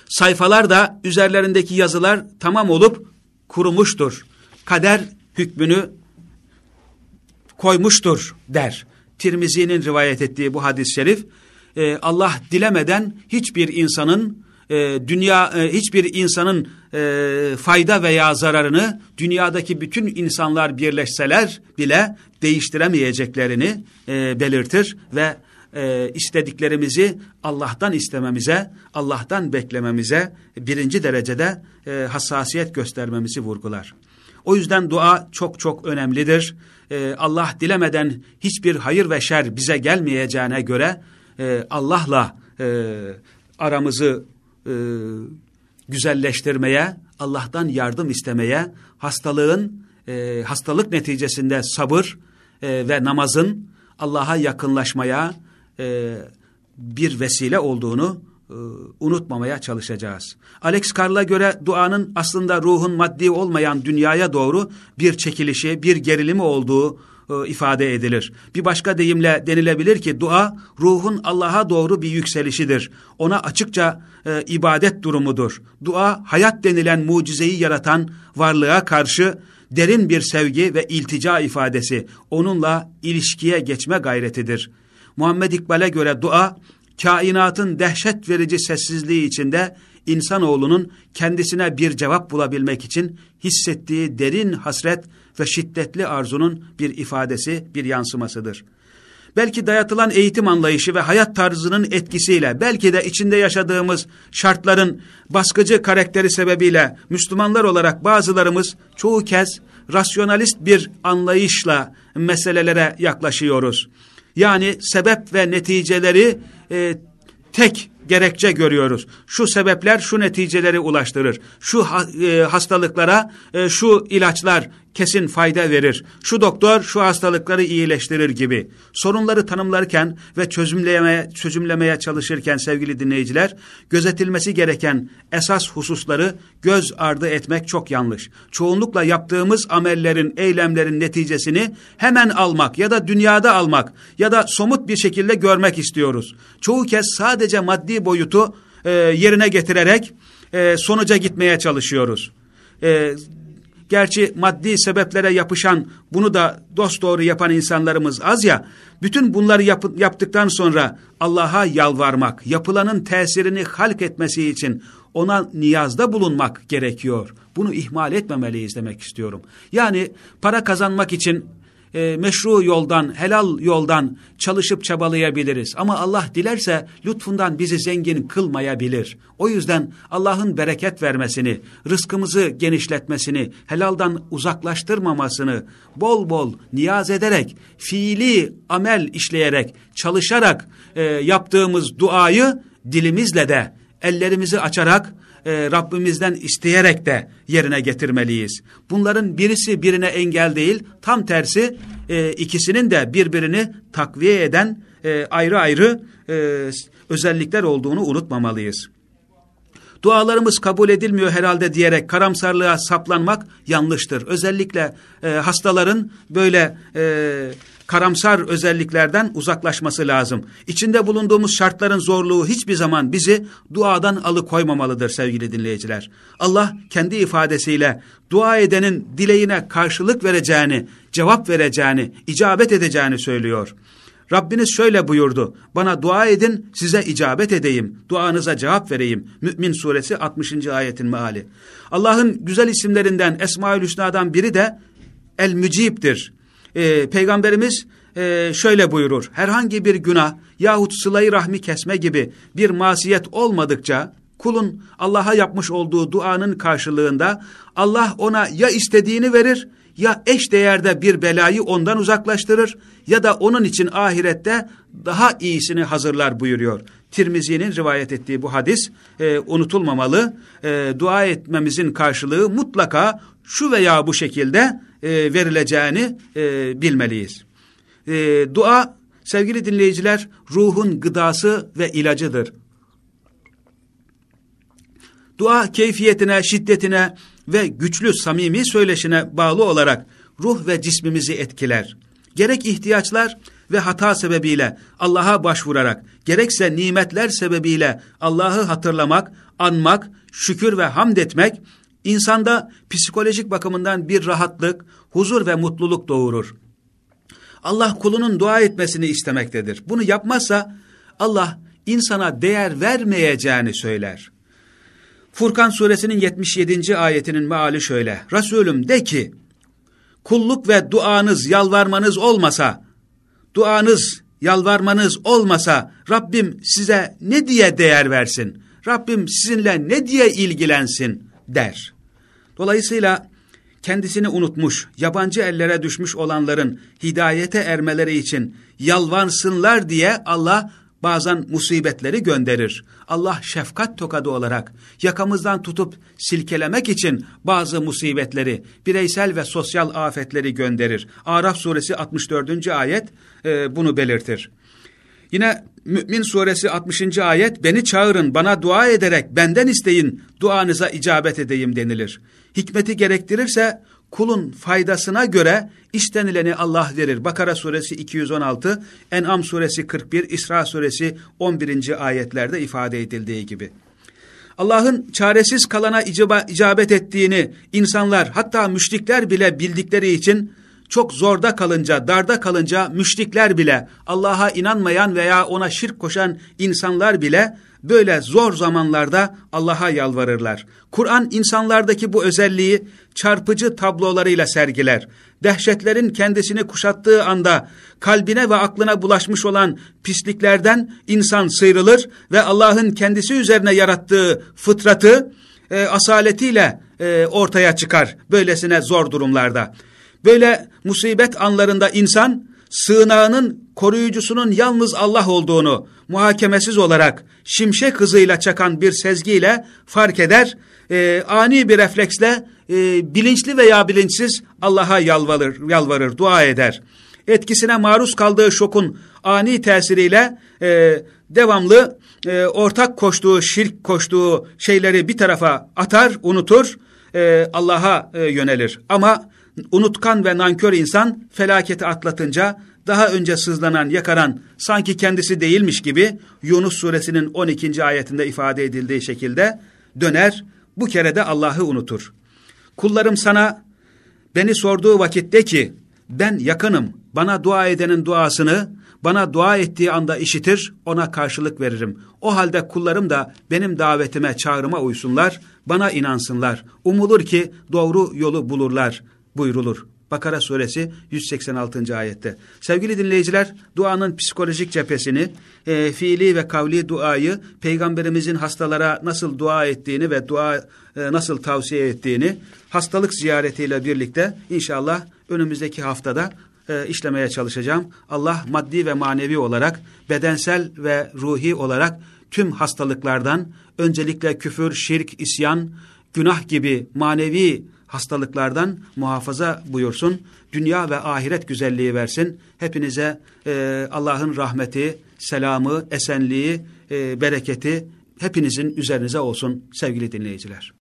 sayfalar da üzerlerindeki yazılar tamam olup kurumuştur. Kader hükmünü koymuştur der. Tirmizi'nin rivayet ettiği bu hadis-i şerif e, Allah dilemeden hiçbir insanın e, dünya e, hiçbir insanın e, fayda veya zararını dünyadaki bütün insanlar birleşseler bile değiştiremeyeceklerini e, belirtir ve e, istediklerimizi Allah'tan istememize, Allah'tan beklememize birinci derecede e, hassasiyet göstermemizi vurgular. O yüzden dua çok çok önemlidir. Ee, Allah dilemeden hiçbir hayır ve şer bize gelmeyeceğine göre e, Allah'la e, aramızı e, güzelleştirmeye, Allah'tan yardım istemeye, hastalığın, e, hastalık neticesinde sabır e, ve namazın Allah'a yakınlaşmaya e, bir vesile olduğunu e, unutmamaya çalışacağız. Alex Carl'a göre duanın aslında ruhun maddi olmayan dünyaya doğru bir çekilişi, bir gerilimi olduğu e, ifade edilir. Bir başka deyimle denilebilir ki dua ruhun Allah'a doğru bir yükselişidir. Ona açıkça e, ibadet durumudur. Dua hayat denilen mucizeyi yaratan varlığa karşı derin bir sevgi ve iltica ifadesi. Onunla ilişkiye geçme gayretidir. Muhammed İkbal'e göre dua kainatın dehşet verici sessizliği içinde insanoğlunun kendisine bir cevap bulabilmek için hissettiği derin hasret ve şiddetli arzunun bir ifadesi, bir yansımasıdır. Belki dayatılan eğitim anlayışı ve hayat tarzının etkisiyle, belki de içinde yaşadığımız şartların baskıcı karakteri sebebiyle Müslümanlar olarak bazılarımız çoğu kez rasyonalist bir anlayışla meselelere yaklaşıyoruz. Yani sebep ve neticeleri e, tek gerekçe görüyoruz. Şu sebepler şu neticeleri ulaştırır. Şu e, hastalıklara e, şu ilaçlar kesin fayda verir. Şu doktor şu hastalıkları iyileştirir gibi. Sorunları tanımlarken ve çözümlemeye, çözümlemeye çalışırken sevgili dinleyiciler, gözetilmesi gereken esas hususları göz ardı etmek çok yanlış. Çoğunlukla yaptığımız amellerin, eylemlerin neticesini hemen almak ya da dünyada almak ya da somut bir şekilde görmek istiyoruz. Çoğu kez sadece maddi boyutu e, yerine getirerek e, sonuca gitmeye çalışıyoruz. E, Gerçi maddi sebeplere yapışan, bunu da dosdoğru yapan insanlarımız az ya, bütün bunları yap yaptıktan sonra Allah'a yalvarmak, yapılanın tesirini halk etmesi için ona niyazda bulunmak gerekiyor. Bunu ihmal etmemeliyiz demek istiyorum. Yani para kazanmak için e, meşru yoldan, helal yoldan çalışıp çabalayabiliriz. Ama Allah dilerse lütfundan bizi zengin kılmayabilir. O yüzden Allah'ın bereket vermesini, rızkımızı genişletmesini, helaldan uzaklaştırmamasını bol bol niyaz ederek, fiili amel işleyerek, çalışarak e, yaptığımız duayı dilimizle de, ellerimizi açarak, e, Rabbimizden isteyerek de yerine getirmeliyiz. Bunların birisi birine engel değil, tam tersi e, ikisinin de birbirini takviye eden e, ayrı ayrı e, özellikler olduğunu unutmamalıyız. Dualarımız kabul edilmiyor herhalde diyerek karamsarlığa saplanmak yanlıştır. Özellikle e, hastaların böyle e, karamsar özelliklerden uzaklaşması lazım. İçinde bulunduğumuz şartların zorluğu hiçbir zaman bizi duadan alıkoymamalıdır sevgili dinleyiciler. Allah kendi ifadesiyle dua edenin dileğine karşılık vereceğini, cevap vereceğini, icabet edeceğini söylüyor. Rabbiniz şöyle buyurdu. Bana dua edin size icabet edeyim. Duanıza cevap vereyim. Mü'min suresi 60. ayetin meali. Allah'ın güzel isimlerinden Esmaül Hüsna'dan biri de El Mücib'dir e, Peygamberimiz e, şöyle buyurur. Herhangi bir günah yahut sılayı rahmi kesme gibi bir masiyet olmadıkça kulun Allah'a yapmış olduğu duanın karşılığında Allah ona ya istediğini verir ya eş değerde bir belayı ondan uzaklaştırır ya da onun için ahirette daha iyisini hazırlar buyuruyor. Tirmizi'nin rivayet ettiği bu hadis e, unutulmamalı. E, dua etmemizin karşılığı mutlaka şu veya bu şekilde e, verileceğini e, bilmeliyiz. E, dua sevgili dinleyiciler ruhun gıdası ve ilacıdır. Dua keyfiyetine, şiddetine ve güçlü samimi söyleşine bağlı olarak ruh ve cismimizi etkiler. Gerek ihtiyaçlar ve hata sebebiyle Allah'a başvurarak, gerekse nimetler sebebiyle Allah'ı hatırlamak, anmak, şükür ve hamd etmek, insanda psikolojik bakımından bir rahatlık, huzur ve mutluluk doğurur. Allah kulunun dua etmesini istemektedir. Bunu yapmazsa Allah insana değer vermeyeceğini söyler. Furkan suresinin 77. ayetinin meali şöyle. Resulüm de ki, kulluk ve duanız, yalvarmanız olmasa, duanız, yalvarmanız olmasa Rabbim size ne diye değer versin? Rabbim sizinle ne diye ilgilensin der. Dolayısıyla kendisini unutmuş, yabancı ellere düşmüş olanların hidayete ermeleri için yalvarsınlar diye Allah bazen musibetleri gönderir. Allah şefkat tokadı olarak yakamızdan tutup silkelemek için bazı musibetleri, bireysel ve sosyal afetleri gönderir. Araf suresi 64. ayet e, bunu belirtir. Yine Mü'min suresi 60. ayet beni çağırın bana dua ederek benden isteyin duanıza icabet edeyim denilir. Hikmeti gerektirirse kulun faydasına göre istenileni Allah verir. Bakara suresi 216, En'am suresi 41, İsra suresi 11. ayetlerde ifade edildiği gibi. Allah'ın çaresiz kalana icabet ettiğini insanlar hatta müşrikler bile bildikleri için çok zorda kalınca, darda kalınca müşrikler bile, Allah'a inanmayan veya ona şirk koşan insanlar bile böyle zor zamanlarda Allah'a yalvarırlar. Kur'an insanlardaki bu özelliği çarpıcı tablolarıyla sergiler. Dehşetlerin kendisini kuşattığı anda kalbine ve aklına bulaşmış olan pisliklerden insan sıyrılır ve Allah'ın kendisi üzerine yarattığı fıtratı e, asaletiyle e, ortaya çıkar böylesine zor durumlarda. Böyle musibet anlarında insan sığınağının koruyucusunun yalnız Allah olduğunu muhakemesiz olarak şimşek hızıyla çakan bir sezgiyle fark eder, e, ani bir refleksle e, bilinçli veya bilinçsiz Allah'a yalvarır, yalvarır, dua eder. Etkisine maruz kaldığı şokun ani tesiriyle e, devamlı e, ortak koştuğu, şirk koştuğu şeyleri bir tarafa atar, unutur, e, Allah'a e, yönelir. Ama unutkan ve nankör insan felaketi atlatınca daha önce sızlanan, yakaran sanki kendisi değilmiş gibi Yunus suresinin 12. ayetinde ifade edildiği şekilde döner, bu kere de Allah'ı unutur. Kullarım sana beni sorduğu vakitte ki ben yakınım, bana dua edenin duasını bana dua ettiği anda işitir, ona karşılık veririm. O halde kullarım da benim davetime, çağrıma uysunlar, bana inansınlar. Umulur ki doğru yolu bulurlar buyrulur. Bakara suresi 186. ayette. Sevgili dinleyiciler, duanın psikolojik cephesini, e, fiili ve kavli duayı, peygamberimizin hastalara nasıl dua ettiğini ve dua e, nasıl tavsiye ettiğini, hastalık ziyaretiyle birlikte inşallah önümüzdeki haftada e, işlemeye çalışacağım. Allah maddi ve manevi olarak, bedensel ve ruhi olarak tüm hastalıklardan, öncelikle küfür, şirk, isyan, günah gibi manevi hastalıklardan muhafaza buyursun. Dünya ve ahiret güzelliği versin. Hepinize e, Allah'ın rahmeti, selamı, esenliği, e, bereketi hepinizin üzerinize olsun sevgili dinleyiciler.